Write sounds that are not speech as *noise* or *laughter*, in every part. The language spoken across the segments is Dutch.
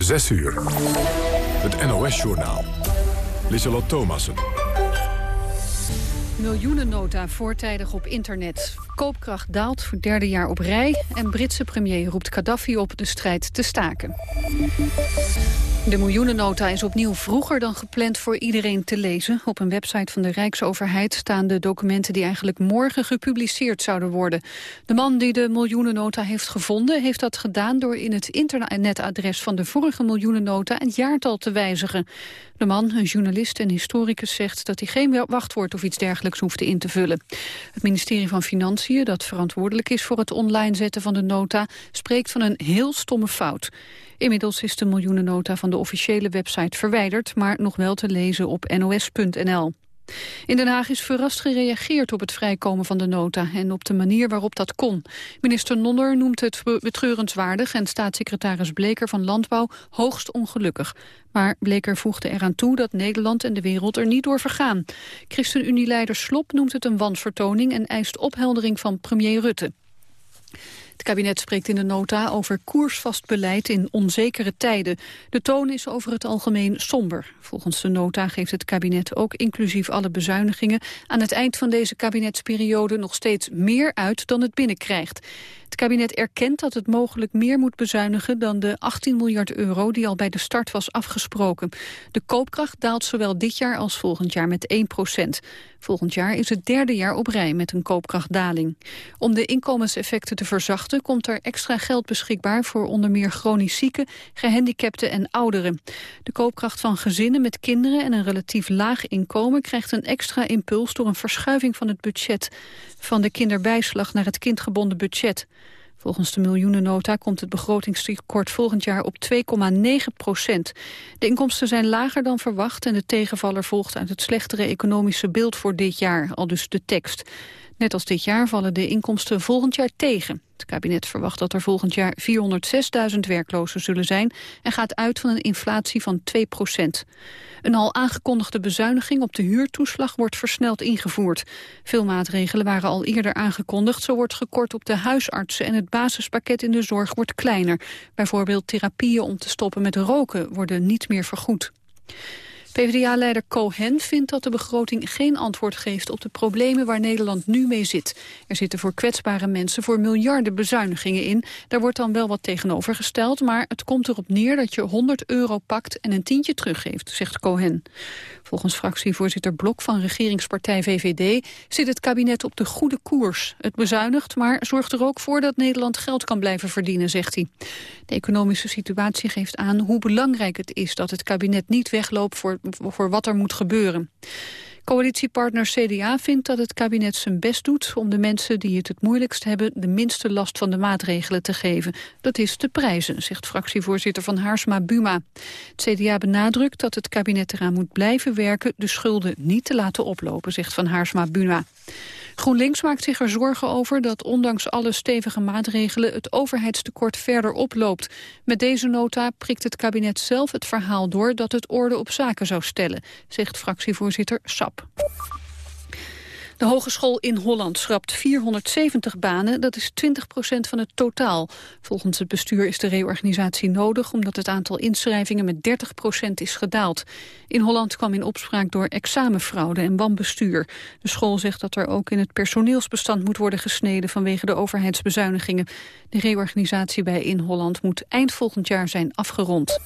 6 uur. Het NOS-journaal. Lieselot Thomassen. Miljoenennota voortijdig op internet. Koopkracht daalt voor derde jaar op rij... en Britse premier roept Gaddafi op de strijd te staken. De miljoenennota is opnieuw vroeger dan gepland voor iedereen te lezen. Op een website van de Rijksoverheid staan de documenten die eigenlijk morgen gepubliceerd zouden worden. De man die de miljoenennota heeft gevonden heeft dat gedaan door in het internetadres van de vorige miljoenennota het jaartal te wijzigen. De man, een journalist en historicus, zegt dat hij geen wachtwoord of iets dergelijks hoefde in te vullen. Het ministerie van Financiën, dat verantwoordelijk is voor het online zetten van de nota, spreekt van een heel stomme fout. Inmiddels is de miljoenennota van de officiële website verwijderd... maar nog wel te lezen op nos.nl. In Den Haag is verrast gereageerd op het vrijkomen van de nota en op de manier waarop dat kon. Minister Nonner noemt het betreurenswaardig en staatssecretaris Bleker van Landbouw hoogst ongelukkig. Maar Bleker voegde eraan toe dat Nederland en de wereld er niet door vergaan. ChristenUnie-leider Slop noemt het een wansvertoning en eist opheldering van premier Rutte. Het kabinet spreekt in de nota over koersvast beleid in onzekere tijden. De toon is over het algemeen somber. Volgens de nota geeft het kabinet ook inclusief alle bezuinigingen... aan het eind van deze kabinetsperiode nog steeds meer uit dan het binnenkrijgt. Het kabinet erkent dat het mogelijk meer moet bezuinigen dan de 18 miljard euro die al bij de start was afgesproken. De koopkracht daalt zowel dit jaar als volgend jaar met 1 procent. Volgend jaar is het derde jaar op rij met een koopkrachtdaling. Om de inkomenseffecten te verzachten komt er extra geld beschikbaar voor onder meer chronisch zieken, gehandicapten en ouderen. De koopkracht van gezinnen met kinderen en een relatief laag inkomen krijgt een extra impuls door een verschuiving van het budget van de kinderbijslag naar het kindgebonden budget. Volgens de miljoenennota komt het begrotingstekort volgend jaar op 2,9 procent. De inkomsten zijn lager dan verwacht en de tegenvaller volgt uit het slechtere economische beeld voor dit jaar, al dus de tekst. Net als dit jaar vallen de inkomsten volgend jaar tegen. Het kabinet verwacht dat er volgend jaar 406.000 werklozen zullen zijn... en gaat uit van een inflatie van 2 procent. Een al aangekondigde bezuiniging op de huurtoeslag wordt versneld ingevoerd. Veel maatregelen waren al eerder aangekondigd. Zo wordt gekort op de huisartsen en het basispakket in de zorg wordt kleiner. Bijvoorbeeld therapieën om te stoppen met roken worden niet meer vergoed. PvdA-leider Cohen vindt dat de begroting geen antwoord geeft op de problemen waar Nederland nu mee zit. Er zitten voor kwetsbare mensen voor miljarden bezuinigingen in. Daar wordt dan wel wat tegenover gesteld, maar het komt erop neer dat je 100 euro pakt en een tientje teruggeeft, zegt Cohen. Volgens fractievoorzitter Blok van regeringspartij VVD zit het kabinet op de goede koers. Het bezuinigt, maar zorgt er ook voor dat Nederland geld kan blijven verdienen, zegt hij. De economische situatie geeft aan hoe belangrijk het is dat het kabinet niet wegloopt voor, voor wat er moet gebeuren. Coalitiepartner CDA vindt dat het kabinet zijn best doet om de mensen die het het moeilijkst hebben de minste last van de maatregelen te geven. Dat is de prijzen, zegt fractievoorzitter van Haarsma Buma. Het CDA benadrukt dat het kabinet eraan moet blijven werken de schulden niet te laten oplopen, zegt van Haarsma Buma. GroenLinks maakt zich er zorgen over dat ondanks alle stevige maatregelen het overheidstekort verder oploopt. Met deze nota prikt het kabinet zelf het verhaal door dat het orde op zaken zou stellen, zegt fractievoorzitter Sap. De Hogeschool in Holland schrapt 470 banen, dat is 20% van het totaal. Volgens het bestuur is de reorganisatie nodig omdat het aantal inschrijvingen met 30% is gedaald. In Holland kwam in opspraak door examenfraude en wanbestuur. De school zegt dat er ook in het personeelsbestand moet worden gesneden vanwege de overheidsbezuinigingen. De reorganisatie bij In Holland moet eind volgend jaar zijn afgerond.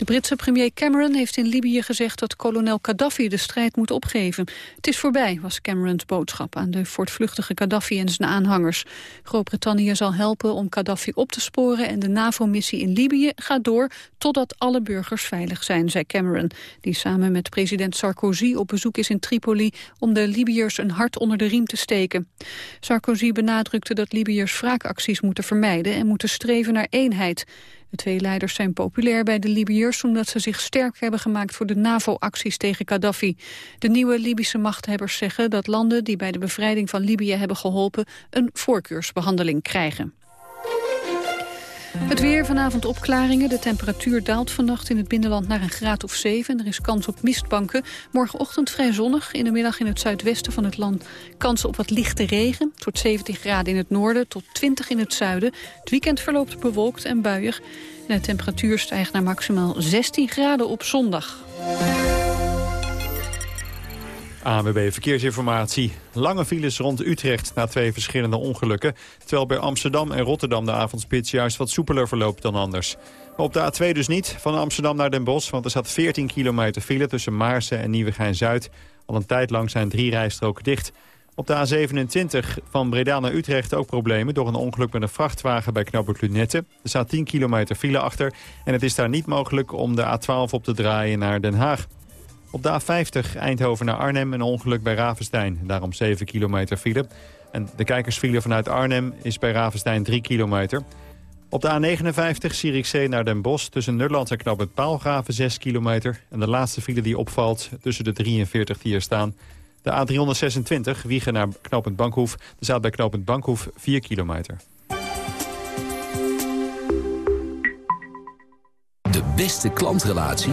De Britse premier Cameron heeft in Libië gezegd dat kolonel Gaddafi de strijd moet opgeven. Het is voorbij, was Camerons boodschap aan de voortvluchtige Gaddafi en zijn aanhangers. Groot-Brittannië zal helpen om Gaddafi op te sporen en de NAVO-missie in Libië gaat door totdat alle burgers veilig zijn, zei Cameron, die samen met president Sarkozy op bezoek is in Tripoli om de Libiërs een hart onder de riem te steken. Sarkozy benadrukte dat Libiërs wraakacties moeten vermijden en moeten streven naar eenheid. De twee leiders zijn populair bij de Libiërs omdat ze zich sterk hebben gemaakt voor de NAVO-acties tegen Gaddafi. De nieuwe Libische machthebbers zeggen dat landen die bij de bevrijding van Libië hebben geholpen een voorkeursbehandeling krijgen. Het weer, vanavond opklaringen. De temperatuur daalt vannacht in het binnenland naar een graad of 7. Er is kans op mistbanken. Morgenochtend vrij zonnig. In de middag in het zuidwesten van het land kans op wat lichte regen. Tot 17 graden in het noorden, tot 20 in het zuiden. Het weekend verloopt bewolkt en buiig. De temperatuur stijgt naar maximaal 16 graden op zondag. ANWB Verkeersinformatie. Lange files rond Utrecht na twee verschillende ongelukken. Terwijl bij Amsterdam en Rotterdam de avondspits juist wat soepeler verloopt dan anders. Op de A2 dus niet, van Amsterdam naar Den Bosch. Want er staat 14 kilometer file tussen Maarsen en Nieuwegein-Zuid. Al een tijd lang zijn drie rijstroken dicht. Op de A27 van Breda naar Utrecht ook problemen... door een ongeluk met een vrachtwagen bij knooppunt Lunette. Er staat 10 kilometer file achter en het is daar niet mogelijk om de A12 op te draaien naar Den Haag. Op de A50 Eindhoven naar Arnhem een ongeluk bij Ravenstein. Daarom 7 kilometer file. En de kijkersfile vanuit Arnhem is bij Ravenstein 3 kilometer. Op de A59 Zierikzee naar Den Bosch tussen Nederland en knooppunt Paalgraven 6 kilometer. En de laatste file die opvalt tussen de 43 die er staan... De A326, Wiegen naar knooppunt Bankhoef. Er staat bij knooppunt Bankhoef 4 kilometer. De beste klantrelatie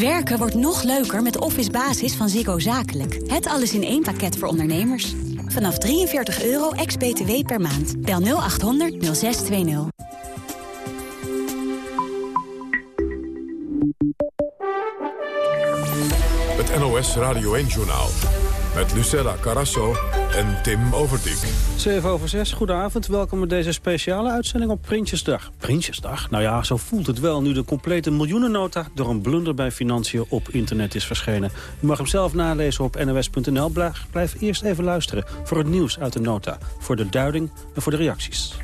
Werken wordt nog leuker met Office Basis van Ziggo Zakelijk. Het alles in één pakket voor ondernemers. Vanaf 43 euro ex-BTW per maand. Bel 0800 0620. Het NOS Radio 1-journaal. Met Lucella Carasso en Tim Overdijk. 7 over 6, goedenavond. Welkom bij deze speciale uitzending op Prinsjesdag. Prinsjesdag? Nou ja, zo voelt het wel nu de complete miljoenennota... door een blunder bij Financiën op internet is verschenen. U mag hem zelf nalezen op nos.nl. Blijf eerst even luisteren voor het nieuws uit de nota. Voor de duiding en voor de reacties.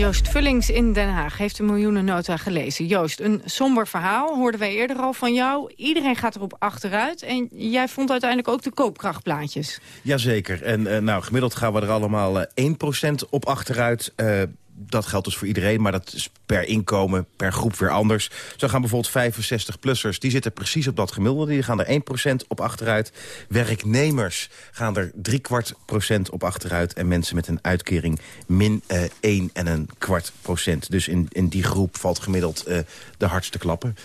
Joost Vullings in Den Haag heeft de miljoenennota gelezen. Joost, een somber verhaal, hoorden wij eerder al van jou. Iedereen gaat erop achteruit en jij vond uiteindelijk ook de koopkrachtplaatjes. Jazeker, en uh, nou, gemiddeld gaan we er allemaal uh, 1% op achteruit... Uh, dat geldt dus voor iedereen, maar dat is per inkomen, per groep weer anders. Zo gaan bijvoorbeeld 65-plussers, die zitten precies op dat gemiddelde. Die gaan er 1% op achteruit. Werknemers gaan er kwart procent op achteruit. En mensen met een uitkering min uh, 1 en een kwart procent. Dus in, in die groep valt gemiddeld uh, de hardste klappen.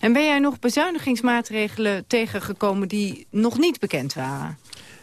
En ben jij nog bezuinigingsmaatregelen tegengekomen die nog niet bekend waren?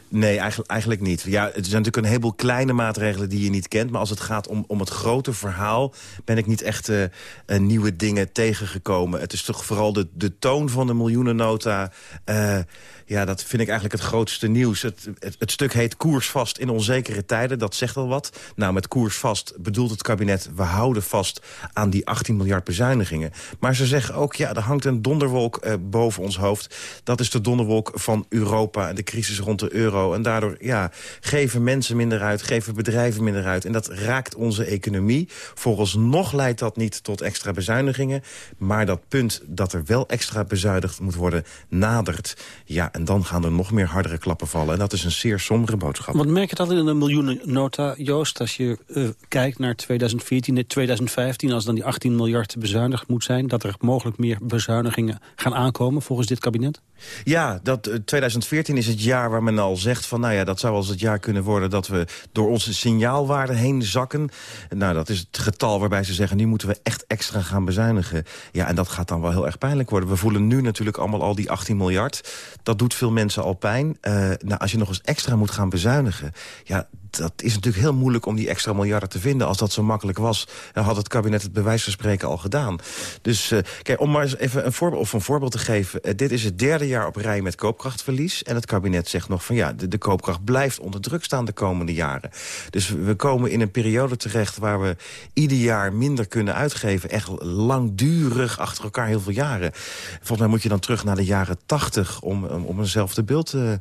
Nee, eigenlijk, eigenlijk niet. Ja, het zijn natuurlijk een heleboel kleine maatregelen die je niet kent. Maar als het gaat om, om het grote verhaal... ben ik niet echt uh, uh, nieuwe dingen tegengekomen. Het is toch vooral de, de toon van de miljoenennota... Uh, ja, dat vind ik eigenlijk het grootste nieuws. Het, het, stuk heet Koersvast in onzekere tijden. Dat zegt al wat. Nou, met koersvast bedoelt het kabinet... we houden vast aan die 18 miljard bezuinigingen. Maar ze zeggen ook, ja, er hangt een donderwolk uh, boven ons hoofd. Dat is de donderwolk van Europa en de crisis rond de euro. En daardoor ja, geven mensen minder uit, geven bedrijven minder uit. En dat raakt onze economie. Vooralsnog leidt dat niet tot extra bezuinigingen. Maar dat punt dat er wel extra bezuinigd moet worden nadert. Ja, en dan gaan er nog meer hardere klappen vallen. En dat is een zeer sombere boodschap. Wat merk je dat in een miljoenennota, Joost... als je uh, kijkt naar 2014, 2015... als dan die 18 miljard bezuinigd moet zijn... dat er mogelijk meer bezuinigingen gaan aankomen volgens dit kabinet? Ja, dat, uh, 2014 is het jaar waar men al zegt van... nou ja, dat zou als het jaar kunnen worden... dat we door onze signaalwaarde heen zakken. Nou, dat is het getal waarbij ze zeggen... nu moeten we echt extra gaan bezuinigen. Ja, en dat gaat dan wel heel erg pijnlijk worden. We voelen nu natuurlijk allemaal al die 18 miljard. Dat doet veel mensen al pijn. Uh, nou, als je nog eens extra moet gaan bezuinigen... ja, dat is natuurlijk heel moeilijk om die extra miljarden te vinden. Als dat zo makkelijk was, dan had het kabinet het bij wijze van spreken al gedaan. Dus uh, kijk, om maar eens even een voorbeeld, of een voorbeeld te geven. Uh, dit is het derde jaar op rij met koopkrachtverlies. En het kabinet zegt nog van ja, de, de koopkracht blijft onder druk staan de komende jaren. Dus we komen in een periode terecht waar we ieder jaar minder kunnen uitgeven. Echt langdurig achter elkaar heel veel jaren. Volgens mij moet je dan terug naar de jaren tachtig om, om eenzelfde beeld uh,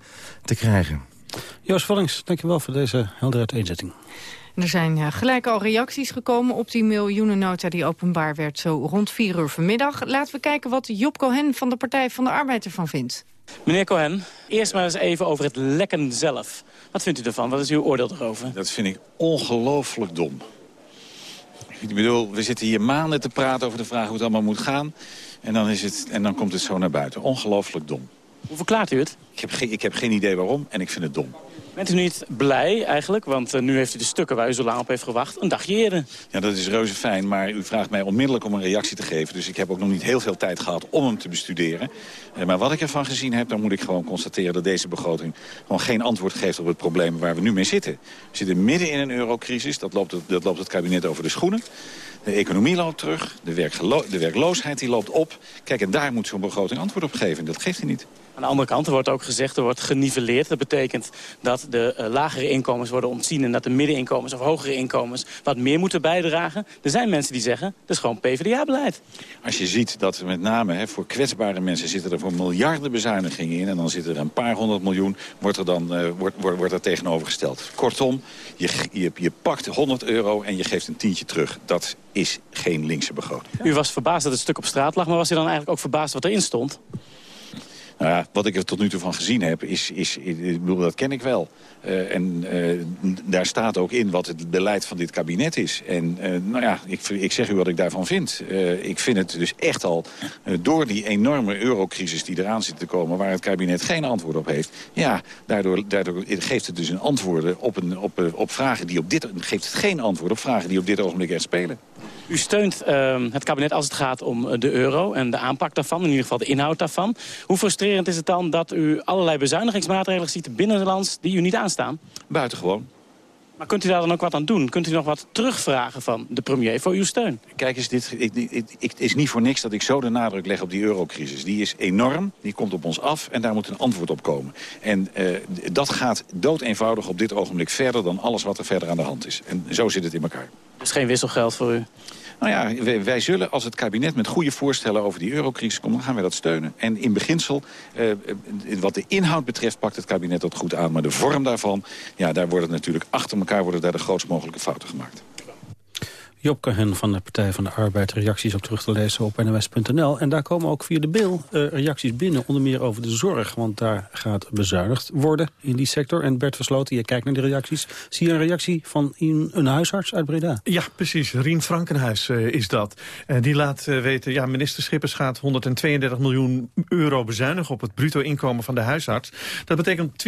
te krijgen. Joost Vallings, dankjewel voor deze heldere uiteenzetting. Er zijn gelijk al reacties gekomen op die miljoenennota die openbaar werd zo rond 4 uur vanmiddag. Laten we kijken wat Job Cohen van de Partij van de Arbeid ervan vindt. Meneer Cohen, eerst maar eens even over het lekken zelf. Wat vindt u ervan? Wat is uw oordeel erover? Dat vind ik ongelooflijk dom. Ik bedoel, we zitten hier maanden te praten over de vraag hoe het allemaal moet gaan. En dan, is het, en dan komt het zo naar buiten. Ongelooflijk dom. Hoe verklaart u het? Ik heb, geen, ik heb geen idee waarom en ik vind het dom. Bent u niet blij eigenlijk? Want uh, nu heeft u de stukken waar u zo lang op heeft gewacht een dagje eerder. Ja, dat is reuze fijn, maar u vraagt mij onmiddellijk om een reactie te geven. Dus ik heb ook nog niet heel veel tijd gehad om hem te bestuderen. Uh, maar wat ik ervan gezien heb, dan moet ik gewoon constateren... dat deze begroting gewoon geen antwoord geeft op het probleem waar we nu mee zitten. We zitten midden in een eurocrisis, dat loopt, dat loopt het kabinet over de schoenen. De economie loopt terug, de, de werkloosheid die loopt op. Kijk, en daar moet zo'n begroting antwoord op geven. Dat geeft hij niet. Aan de andere kant, er wordt ook gezegd, er wordt geniveleerd. Dat betekent dat de uh, lagere inkomens worden ontzien... en dat de middeninkomens of hogere inkomens wat meer moeten bijdragen. Er zijn mensen die zeggen, dat is gewoon PvdA-beleid. Als je ziet dat met name hè, voor kwetsbare mensen... zitten er voor miljarden bezuinigingen in... en dan zitten er een paar honderd miljoen, wordt er dan uh, wordt, wordt, wordt er tegenovergesteld. Kortom, je, je, je pakt 100 euro en je geeft een tientje terug. Dat is geen linkse begroting. U was verbaasd dat het stuk op straat lag, maar was u dan eigenlijk ook verbaasd wat erin stond? Nou ja, wat ik er tot nu toe van gezien heb, is, is ik bedoel, dat ken ik wel. Uh, en uh, daar staat ook in wat het beleid van dit kabinet is. En uh, nou ja, ik, ik zeg u wat ik daarvan vind. ik vind het dus echt al, door die enorme eurocrisis die eraan zit te komen... waar het kabinet geen antwoord op heeft... ja, daardoor, daardoor geeft het dus een antwoorden op, een, op, op vragen die op dit... geeft het geen antwoord op vragen die op dit ogenblik echt spelen. U steunt uh, het kabinet als het gaat om de euro en de aanpak daarvan. In ieder geval de inhoud daarvan. Hoe frustrerend is het dan dat u allerlei bezuinigingsmaatregelen ziet binnenlands die u niet aanstaan? Buitengewoon. Maar kunt u daar dan ook wat aan doen? Kunt u nog wat terugvragen van de premier voor uw steun? Kijk eens, dit, het is niet voor niks dat ik zo de nadruk leg op die eurocrisis. Die is enorm, die komt op ons af en daar moet een antwoord op komen. En uh, dat gaat dood eenvoudig op dit ogenblik verder dan alles wat er verder aan de hand is. En zo zit het in elkaar. Dus geen wisselgeld voor u? Nou ja, wij, zullen als het kabinet met goede voorstellen over die eurocrisis komt... dan gaan wij dat steunen. En in beginsel, uh, wat de inhoud betreft, pakt het kabinet dat goed aan. Maar de vorm daarvan, ja, daar worden natuurlijk achter elkaar worden daar de grootst mogelijke fouten gemaakt. Job Cohen van de Partij van de Arbeid. Reacties op terug te lezen op nws.nl. En daar komen ook via de bil uh, reacties binnen. Onder meer over de zorg. Want daar gaat bezuinigd worden in die sector. En Bert Versloten, je kijkt naar de reacties. Zie je een reactie van een huisarts uit Breda? Ja, precies. Rien Frankenhuis uh, is dat. Uh, die laat weten, ja, minister Schippers gaat 132 miljoen euro bezuinigen... op het bruto inkomen van de huisarts. Dat betekent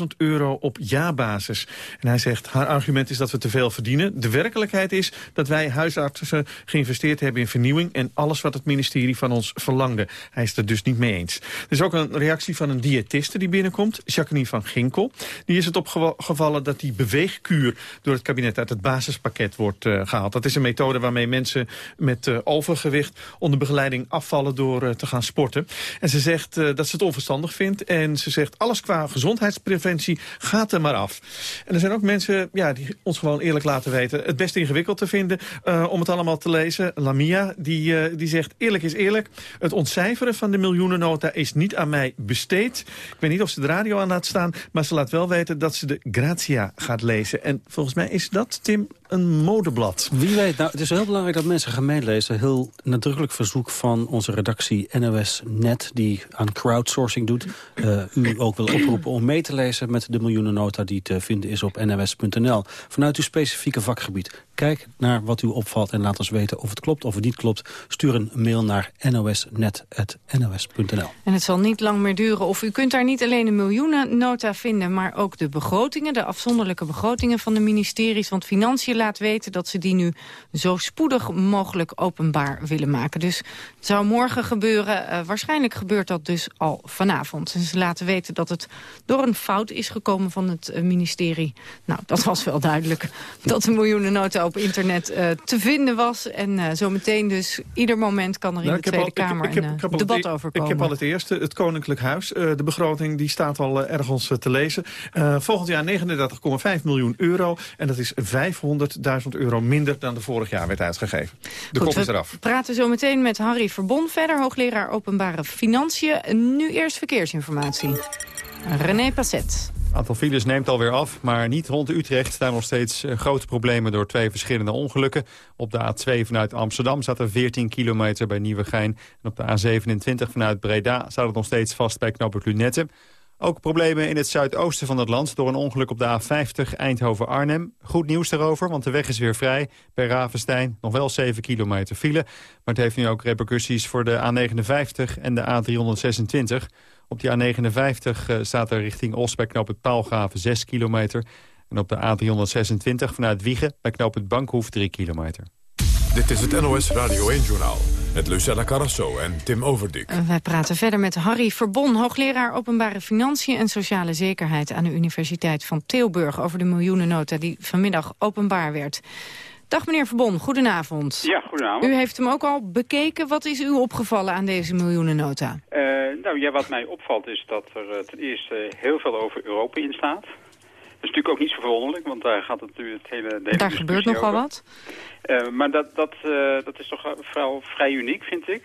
20.000 euro op jaarbasis. En hij zegt, haar argument is dat we te veel verdienen. De werkelijkheid is dat wij wij huisartsen geïnvesteerd hebben in vernieuwing... en alles wat het ministerie van ons verlangde. Hij is het dus niet mee eens. Er is ook een reactie van een diëtiste die binnenkomt, Jacqueline van Ginkel. Die is het opgevallen dat die beweegkuur door het kabinet uit het basispakket wordt uh, gehaald. Dat is een methode waarmee mensen met uh, overgewicht onder begeleiding afvallen door uh, te gaan sporten. En ze zegt dat ze het onverstandig vindt. En ze zegt alles qua gezondheidspreventie gaat er maar af. En er zijn ook mensen ja, die ons gewoon eerlijk laten weten het best ingewikkeld te vinden uh, om het allemaal te lezen. Lamia, die, uh, die zegt eerlijk is eerlijk. Het ontcijferen van de miljoenennota is niet aan mij besteed. Ik weet niet of ze de radio aan laat staan. Maar ze laat wel weten dat ze de Grazia gaat lezen. En volgens mij is dat, Tim, een modeblad. Wie weet, nou, het is heel belangrijk dat mensen gaan meelezen. Heel nadrukkelijk verzoek van onze redactie NOS Net... die aan crowdsourcing doet. Uh, u ook wil oproepen om mee te lezen met de miljoenennota... die te vinden is op nws.nl. Vanuit uw specifieke vakgebied. Kijk naar wat u opvalt en laat ons weten of het klopt of het niet klopt. Stuur een mail naar nosnet.nos.nl. En het zal niet lang meer duren of u kunt daar niet alleen de miljoenennota vinden... maar ook de begrotingen, de afzonderlijke begrotingen van de ministeries. Want financiën laat weten dat ze die nu zo spoedig mogelijk openbaar willen maken. Dus het zou morgen gebeuren. Uh, waarschijnlijk gebeurt dat dus al vanavond. En ze laten weten dat het door een fout is gekomen van het uh, ministerie. Nou, dat was wel duidelijk. *laughs* Dat de miljoenennota op internet uh, te vinden was. En zometeen dus ieder moment kan er in nou, de Tweede al, Kamer ik, ik, ik heb, een debat e- over komen. Ik heb al het eerste, het Koninklijk Huis. de begroting die staat al ergens te lezen. volgend jaar 39,5 miljoen euro. En dat is 500.000 euro minder dan de vorig jaar werd uitgegeven. De kop is eraf. We praten zo meteen met Harry Verbon verder, hoogleraar openbare financiën. Nu eerst verkeersinformatie. René Passet. Het aantal files neemt alweer af, maar niet rond Utrecht staan nog steeds eh, grote problemen door twee verschillende ongelukken. Op de A2 vanuit Amsterdam staat er 14 kilometer bij Nieuwegein. En op de A27 vanuit Breda staat het nog steeds vast bij knooppunt Lunette. Ook problemen in het zuidoosten van het land door een ongeluk op de A50 Eindhoven-Arnhem. Goed nieuws daarover, want de weg is weer vrij. Bij Ravenstein nog wel 7 kilometer file. Maar het heeft nu ook repercussies voor de A59 en de A326. Op die A59 uh, staat er richting Os bij knoop het Paalgraven 6 kilometer. En op de A326 vanuit Wiegen bij knoop het Bankhoef 3 kilometer. Dit is het NOS Radio 1-journaal met Lucella Carrasso en Tim Overdik. Wij praten verder met Harry Verbon, hoogleraar openbare financiën en sociale zekerheid aan de Universiteit van Tilburg over de miljoenennota die vanmiddag openbaar werd. Dag meneer Verbon, goedenavond. Ja, goedenavond. U heeft hem ook al bekeken. Wat is u opgevallen aan deze miljoenennota? Uh, nou ja, wat mij opvalt is dat er uh, ten eerste heel veel over Europa in staat. Is natuurlijk ook niet zo verwonderlijk, want daar gaat het natuurlijk het hele... De daar gebeurt nogal wat. Uh, maar dat, dat, dat is toch vooral vrij uniek, vind ik.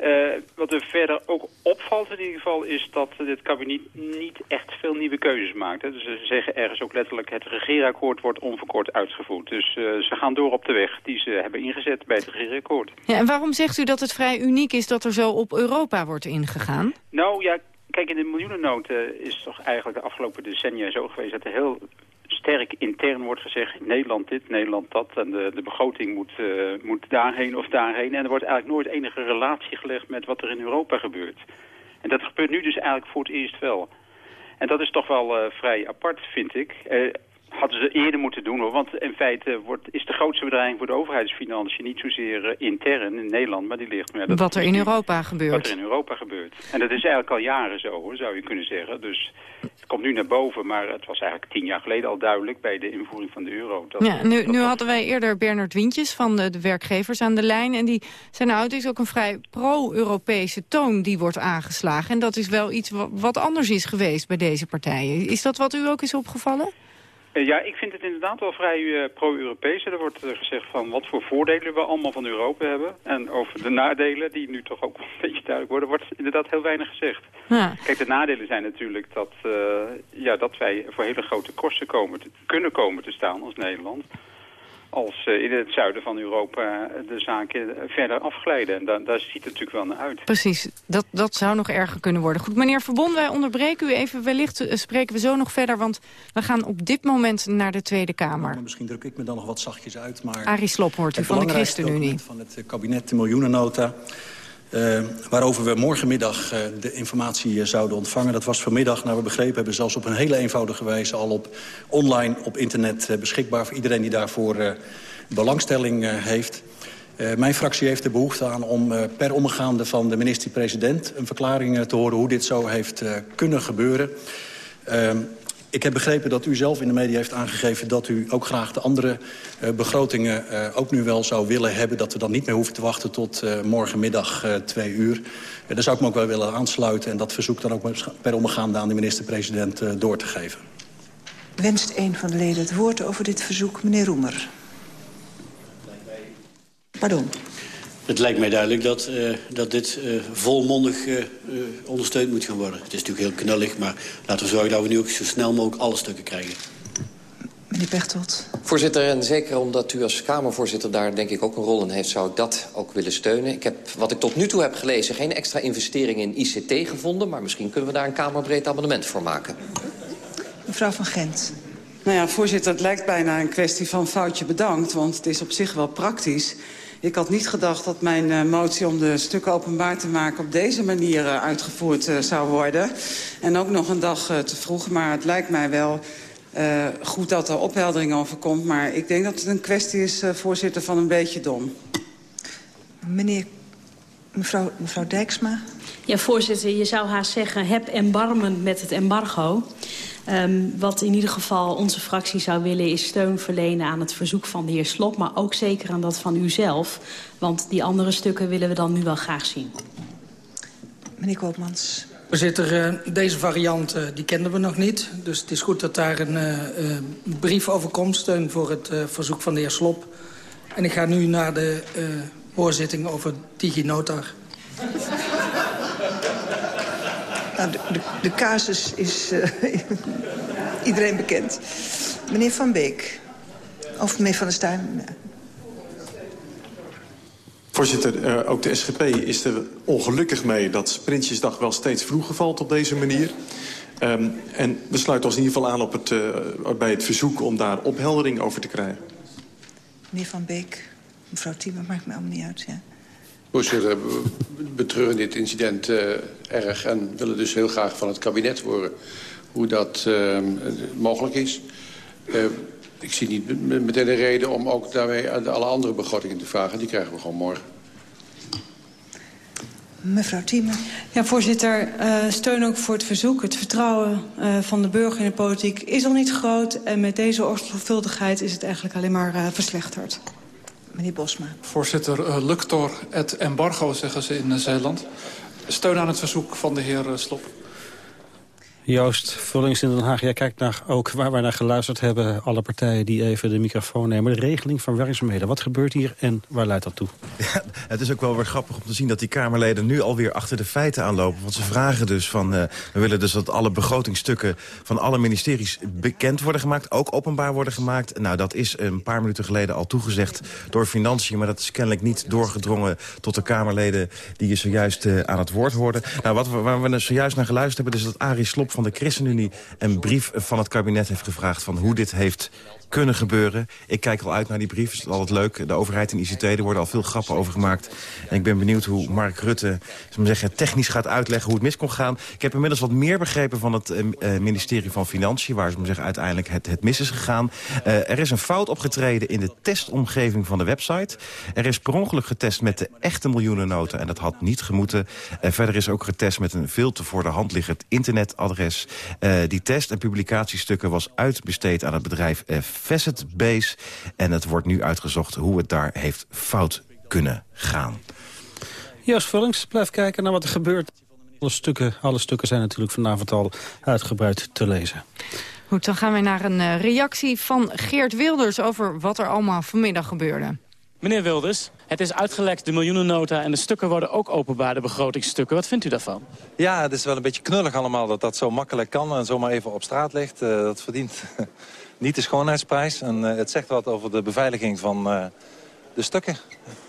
Uh, wat er verder ook opvalt in ieder geval is dat dit kabinet niet echt veel nieuwe keuzes maakt. Hè. Dus ze zeggen ergens ook letterlijk het regeerakkoord wordt onverkort uitgevoerd. Dus uh, ze gaan door op de weg die ze hebben ingezet bij het regeerakkoord. Ja, en waarom zegt u dat het vrij uniek is dat er zo op Europa wordt ingegaan? Nou ja, kijk in de miljoenennoten is toch eigenlijk de afgelopen decennia zo geweest dat er heel sterk intern wordt gezegd, Nederland dit, Nederland dat. En de, de begroting moet, uh, moet daarheen of daarheen. En er wordt eigenlijk nooit enige relatie gelegd met wat er in Europa gebeurt. En dat gebeurt nu dus eigenlijk voor het eerst wel. En dat is toch wel uh, vrij apart, vind ik. Uh, hadden ze eerder moeten doen. Hoor. Want in feite wordt, is de grootste bedreiging voor de overheidsfinanciën niet zozeer uh, intern in Nederland, maar die ligt meer... wat er in Europa gebeurt. Wat er in Europa gebeurt. En dat is eigenlijk al jaren zo, hoor, zou je kunnen zeggen. Dus het komt nu naar boven, maar het was eigenlijk tien jaar geleden al duidelijk bij de invoering van de euro. Dat, ja, nu, nu hadden wij eerder Bernard Wintjes van de, de, werkgevers aan de lijn. En die zijn nou, het is ook een vrij pro-Europese toon die wordt aangeslagen. En dat is wel iets wat anders is geweest bij deze partijen. Is dat wat u ook is opgevallen? Uh, ja, ik vind het inderdaad wel vrij uh, pro-Europees. Er wordt uh, gezegd van wat voor voordelen we allemaal van Europa hebben. En over de nadelen, die nu toch ook *laughs* een beetje duidelijk worden, wordt inderdaad heel weinig gezegd. Ja. Kijk, de nadelen zijn natuurlijk dat, ja, dat wij voor hele grote kosten komen te, kunnen komen te staan als Nederland als uh, in het zuiden van Europa de zaken verder afglijden. En da daar ziet het natuurlijk wel naar uit. Precies, dat, dat zou nog erger kunnen worden. Goed, meneer Verbon, wij onderbreken u even. Wellicht uh, spreken we zo nog verder, want we gaan op dit moment naar de Tweede Kamer. Maar misschien druk ik me dan nog wat zachtjes uit. Maar Arie Slop hoort u van de ChristenUnie. van het kabinet, de miljoenennota... Uh, waarover we morgenmiddag uh, de informatie uh, zouden ontvangen. Dat was vanmiddag, naar we begrepen hebben, zelfs op een hele eenvoudige wijze... al op online op internet beschikbaar voor iedereen die daarvoor belangstelling heeft. mijn fractie heeft de behoefte aan om per omgaande van de minister-president... een verklaring te horen hoe dit zo heeft kunnen gebeuren. Ehm, ik heb begrepen dat u zelf in de media heeft aangegeven... dat u ook graag de andere uh, begrotingen uh, ook nu wel zou willen hebben... dat we dan niet meer hoeven te wachten tot uh, morgenmiddag twee uur. daar zou ik me ook wel willen aansluiten... en dat verzoek dan ook per omgaande aan de minister-president door te geven. Wenst een van de leden het woord over dit verzoek? Meneer Roemer. Pardon. Het lijkt mij duidelijk dat, uh, dat dit uh, volmondig uh, ondersteund moet gaan worden. Het is natuurlijk heel knullig, maar laten we zorgen dat we nu ook zo snel mogelijk alle stukken krijgen. Meneer Pechtold. Voorzitter, en zeker omdat u als Kamervoorzitter daar denk ik ook een rol in heeft... zou ik dat ook willen steunen. Ik heb, wat ik tot nu toe heb gelezen, geen extra investering in ICT gevonden... maar misschien kunnen we daar een kamerbreed amendement voor maken. Mevrouw van Gent. Nou ja, voorzitter, het lijkt bijna een kwestie van foutje bedankt... want het is op zich wel praktisch... Ik had niet gedacht dat mijn uh, motie om de stukken openbaar te maken... op deze manier uh, uitgevoerd uh, zou worden. En ook nog een dag te vroeg, maar het lijkt mij wel goed dat er opheldering over komt, maar ik denk dat het een kwestie is, voorzitter, van een beetje dom. Meneer, mevrouw, mevrouw Dijksma. Ja, voorzitter, je zou haast zeggen, heb embarmen met het embargo. Um, wat in ieder geval onze fractie zou willen is steun verlenen aan het verzoek van de heer Slop... maar ook zeker aan dat van u zelf. Want die andere stukken willen we dan nu wel graag zien. Meneer Koopmans. Voorzitter, uh, deze variant uh, die kenden we nog niet. Dus het is goed dat daar een uh, brief over komt. Steun voor het verzoek van de heer Slop. En ik ga nu naar de hoorzitting over DigiNotar. Nou, de, de, de casus is uh, *laughs* iedereen bekend. Meneer Van Beek. Of meneer Van der Stuin. Voorzitter, uh, ook de SGP is er ongelukkig mee... dat Prinsjesdag wel steeds vroeger valt op deze manier. Um, en we sluiten ons in ieder geval aan op het, uh, bij het verzoek... om daar opheldering over te krijgen. Meneer Van Beek, mevrouw Thiemer, maakt me allemaal niet uit, ja. Voorzitter, we betreuren dit incident uh, erg... en willen dus heel graag van het kabinet horen hoe dat uh, mogelijk is. Uh, ik zie niet meteen een reden om ook daarmee alle andere begrotingen te vragen. Die krijgen we gewoon morgen. Mevrouw Thieme. Ja, voorzitter, uh, steun ook voor het verzoek. Het vertrouwen uh, van de burger in de politiek is al niet groot. En met deze zorgvuldigheid is het eigenlijk alleen maar uh, verslechterd. Meneer Bosma. Voorzitter, uh, luctor et embargo, zeggen ze in uh, Zeeland. Steun aan het verzoek van de heer uh, Slop. Joost Vullings in Den Haag, jij kijkt naar ook waar wij naar geluisterd hebben... alle partijen die even de microfoon nemen. De regeling van werkzaamheden. Wat gebeurt hier en waar leidt dat toe? *laughs* Ja, het is ook wel weer grappig om te zien dat die Kamerleden nu alweer achter de feiten aanlopen. Want ze vragen dus van... Uh, we willen dus dat alle begrotingstukken van alle ministeries bekend worden gemaakt. Ook openbaar worden gemaakt. Nou, dat is een paar minuten geleden al toegezegd door Financiën. Maar dat is kennelijk niet doorgedrongen tot de Kamerleden die je zojuist uh, aan het woord hoorden. Nou, wat we, waar we zojuist naar geluisterd hebben... is dat Arie Slop van de ChristenUnie een brief van het kabinet heeft gevraagd... van hoe dit heeft kunnen gebeuren. Ik kijk al uit naar die brief. Het is altijd leuk. De overheid en ICT, er worden al veel grappen over gemaakt. En ik ben benieuwd hoe Mark Rutte zeggen, technisch gaat uitleggen hoe het mis kon gaan. Ik heb inmiddels wat meer begrepen van het uh, ministerie van Financiën... waar ze zeggen, uiteindelijk het, het mis is gegaan. Uh, er is een fout opgetreden in de testomgeving van de website. Er is per ongeluk getest met de echte miljoenennota en dat had niet gemoeten. Uh, verder is ook getest met een veel te voor de hand liggend internetadres. Die test- en publicatiestukken was uitbesteed aan het bedrijf uh, Facet Base. En het wordt nu uitgezocht hoe het daar heeft fout kunnen gaan. Joost Vullings, blijf kijken naar wat er gebeurt. Alle stukken, alle stukken zijn natuurlijk vanavond al uitgebreid te lezen. Goed, dan gaan we naar een uh, reactie van Geert Wilders... over wat er allemaal vanmiddag gebeurde. Meneer Wilders, het is uitgelekt, de miljoenennota... en de stukken worden ook openbaar, de begrotingsstukken. Wat vindt u daarvan? Ja, het is wel een beetje knullig allemaal dat dat zo makkelijk kan... en zomaar even op straat ligt. Uh, dat verdient niet de schoonheidsprijs. En uh, het zegt wat over de beveiliging van uh, de stukken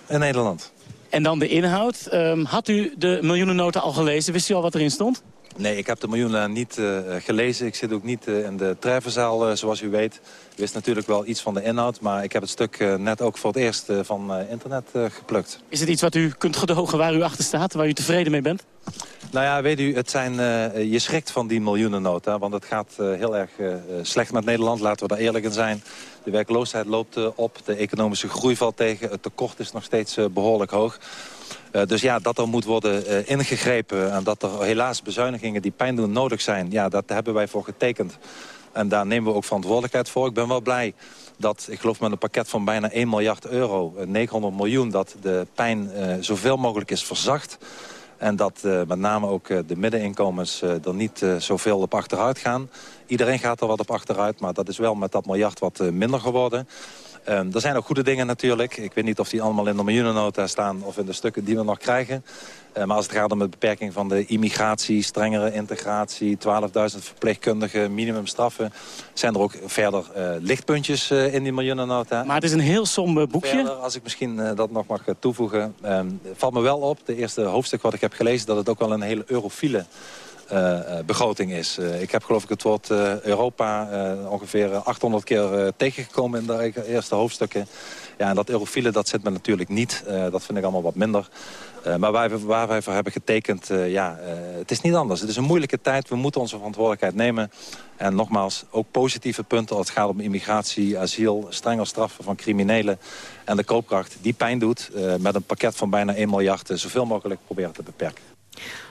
in Nederland. En dan de inhoud. Um, had u de miljoenennota al gelezen? Wist u al wat erin stond? Nee, ik heb de miljoenen niet uh, gelezen. Ik zit ook niet uh, in de treffenzaal, uh, zoals u weet. Ik wist natuurlijk wel iets van de inhoud... maar ik heb het stuk net ook voor het eerst van internet geplukt. Is het iets wat u kunt gedogen waar u achter staat, waar u tevreden mee bent? Nou ja, weet u, het zijn, je schrikt van die miljoenennota... want het gaat heel erg slecht met Nederland, laten we daar eerlijk in zijn. De werkloosheid loopt op, de economische groei valt tegen... het tekort is nog steeds behoorlijk hoog... Uh, dus ja, dat er moet worden uh, ingegrepen en dat er helaas bezuinigingen die pijn doen nodig zijn... ja, dat hebben wij voor getekend. En daar nemen we ook verantwoordelijkheid voor. Ik ben wel blij dat, ik geloof met een pakket van bijna 1 miljard euro... 900 miljoen, dat de pijn zoveel mogelijk is verzacht... En dat met name ook de middeninkomens uh, er niet zoveel op achteruit gaan. Iedereen gaat er wat op achteruit, maar dat is wel met dat miljard wat minder geworden. Um, er zijn ook goede dingen natuurlijk. Ik weet niet of die allemaal in de miljoenennota staan of in de stukken die we nog krijgen. Uh, maar als het gaat om de beperking van de immigratie, strengere integratie... 12.000 verpleegkundigen, minimumstraffen... zijn er ook verder uh, lichtpuntjes uh, in die miljoenennota. Maar het is een heel somber boekje. Verder, als ik misschien dat nog mag toevoegen... Um, valt me wel op, de eerste hoofdstuk wat ik heb gelezen... dat het ook wel een hele eurofiele begroting is. ik heb geloof ik het woord Europa ongeveer 800 keer tegengekomen in de eerste hoofdstukken. Ja, en dat eurofiele, dat zit me natuurlijk niet. dat vind ik allemaal wat minder. Maar waar, waar wij voor hebben getekend, ja, het is niet anders. Het is een moeilijke tijd, we moeten onze verantwoordelijkheid nemen. En nogmaals, ook positieve punten als het gaat om immigratie, asiel... strenger straffen van criminelen en de koopkracht die pijn doet... met een pakket van bijna 1 miljard zoveel mogelijk proberen te beperken.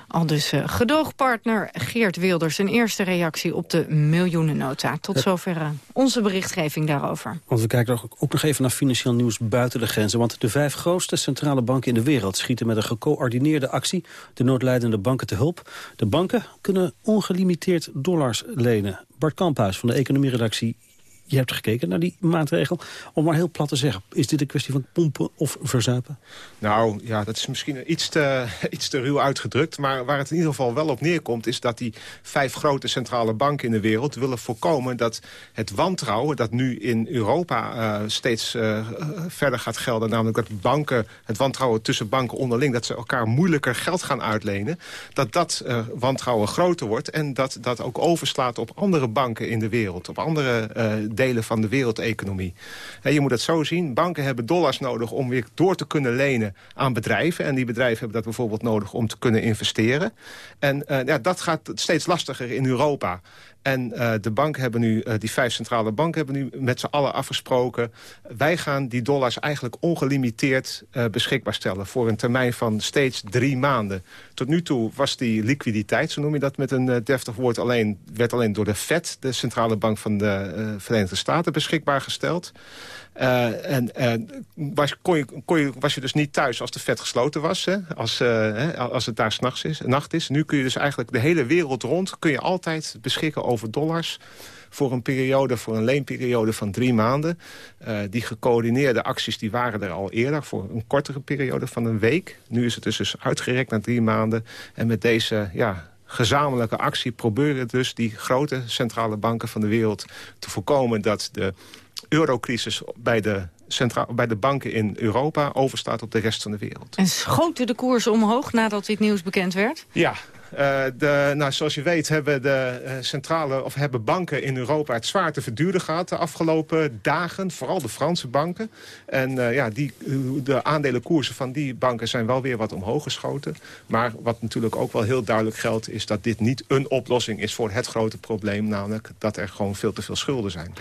Al dus uh, gedoogpartner Geert Wilders. Een eerste reactie op de miljoenennota. Tot zover uh, onze berichtgeving daarover. Want we kijken ook nog even naar financieel nieuws buiten de grenzen. Want de vijf grootste centrale banken in de wereld... schieten met een gecoördineerde actie de noodlijdende banken te hulp. De banken kunnen ongelimiteerd dollars lenen. Bart Kamphuis van de economieredactie je hebt gekeken naar die maatregel. Om maar heel plat te zeggen, is dit een kwestie van pompen of verzuipen? Nou ja, dat is misschien iets te, *laughs* iets te ruw uitgedrukt. Maar waar het in ieder geval wel op neerkomt... is dat die vijf grote centrale banken in de wereld willen voorkomen... dat het wantrouwen dat nu in Europa uh, steeds uh, verder gaat gelden... namelijk dat banken, het wantrouwen tussen banken onderling... dat ze elkaar moeilijker geld gaan uitlenen... dat dat uh, wantrouwen groter wordt... en dat dat ook overslaat op andere banken in de wereld. Op andere delen van de wereldeconomie. Je moet het zo zien, banken hebben dollars nodig om weer door te kunnen lenen aan bedrijven. En die bedrijven hebben dat bijvoorbeeld nodig om te kunnen investeren. En uh, ja, dat gaat steeds lastiger in Europa. En uh, de banken hebben nu, uh, die vijf centrale banken hebben nu met z'n allen afgesproken... wij gaan die dollars eigenlijk ongelimiteerd uh, beschikbaar stellen... voor een termijn van steeds drie maanden. Tot nu toe was die liquiditeit, zo noem je dat met een deftig woord... Alleen, werd alleen door de Fed, de centrale bank van de Verenigde Staten, beschikbaar gesteld. Uh, en was, kon je, kon je, was je dus niet thuis als de vet gesloten was, hè? Als, uh, als het daar s'nachts is, nacht is. Nu kun je dus eigenlijk de hele wereld rond... kun je altijd beschikken over dollars voor een periode, voor een leenperiode van drie maanden. Uh, die gecoördineerde acties die waren er al eerder voor een kortere periode van een week. Nu is het dus, dus uitgerekt naar drie maanden. En met deze ja, gezamenlijke actie proberen dus die grote centrale banken van de wereld te voorkomen dat de eurocrisis bij de, bij de banken in Europa overstaat op de rest van de wereld. En schoten de koersen omhoog nadat dit nieuws bekend werd? Ja, uh, de, nou, zoals je weet hebben de uh, centrale of hebben banken in Europa het zwaar te verduren gehad de afgelopen dagen. Vooral de Franse banken. En uh, ja, die, de aandelenkoersen van die banken zijn wel weer wat omhoog geschoten. Maar wat natuurlijk ook wel heel duidelijk geldt is dat dit niet een oplossing is voor het grote probleem. Namelijk dat er gewoon veel te veel schulden zijn.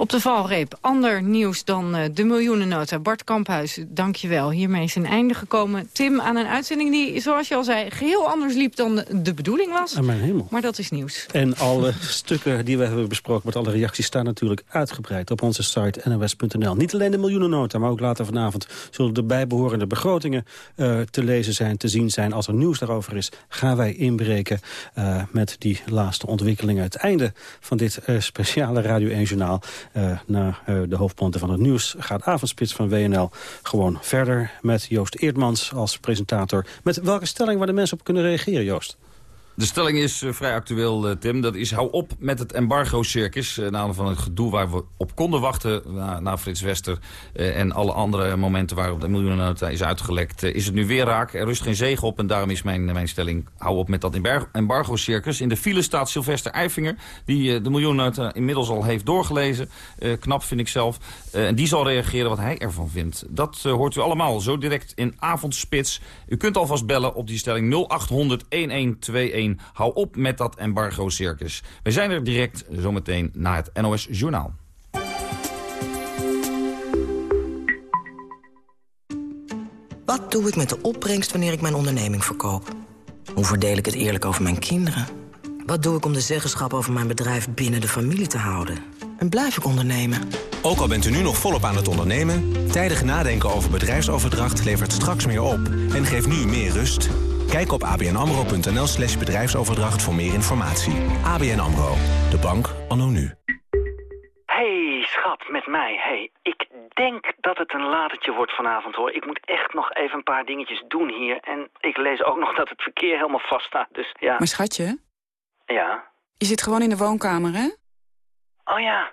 Op de valreep, ander nieuws dan uh, de miljoenennota. Bart Kamphuis, dank je wel. Hiermee is een einde gekomen. Tim, aan een uitzending die, zoals je al zei, geheel anders liep dan de bedoeling was. En mijn hemel. Maar dat is nieuws. En alle *laughs* stukken die we hebben besproken met alle reacties staan natuurlijk uitgebreid op onze site nws.nl. Niet alleen de miljoenennota, maar ook later vanavond zullen de bijbehorende begrotingen uh, te lezen zijn, te zien zijn. Als er nieuws daarover is, gaan wij inbreken uh, met die laatste ontwikkelingen. Het einde van dit speciale Radio 1 Journaal naar uh, de hoofdpunten van het nieuws gaat Avondspits van WNL gewoon verder met Joost Eerdmans als presentator. Met welke stelling waar de mensen op kunnen reageren, Joost? De stelling is uh, vrij actueel, uh, Tim. Dat is hou op met het embargo-circus. Uh, van het gedoe waar we op konden wachten... na, na Frits Wester en alle andere momenten waarop de miljoenennota is uitgelekt... is het nu weer raak. Er rust geen zegen op en daarom is mijn, mijn stelling... hou op met dat embargo-circus. In de file staat Sylvester Eifinger... die de miljoenennota inmiddels al heeft doorgelezen. knap vind ik zelf. en die zal reageren wat hij ervan vindt. Dat hoort u allemaal zo direct in Avondspits. U kunt alvast bellen op die stelling 0800 1121 hou op met dat embargo-circus. We zijn er direct zometeen na het NOS Journaal. Wat doe ik met de opbrengst wanneer ik mijn onderneming verkoop? Hoe verdeel ik het eerlijk over mijn kinderen? Wat doe ik om de zeggenschap over mijn bedrijf binnen de familie te houden? En blijf ik ondernemen? Ook al bent u nu nog volop aan het ondernemen... tijdig nadenken over bedrijfsoverdracht levert straks meer op... en geeft nu meer rust... Kijk op abnamro.nl slash bedrijfsoverdracht voor meer informatie. ABN AMRO, de bank anno nu. Hey schat, met mij. Hey, ik denk dat het een latertje wordt vanavond hoor. Ik moet echt nog even een paar dingetjes doen hier. En ik lees ook nog dat het verkeer helemaal vast staat. Dus ja. Maar schatje? Ja? Je zit gewoon in de woonkamer, hè? Oh ja.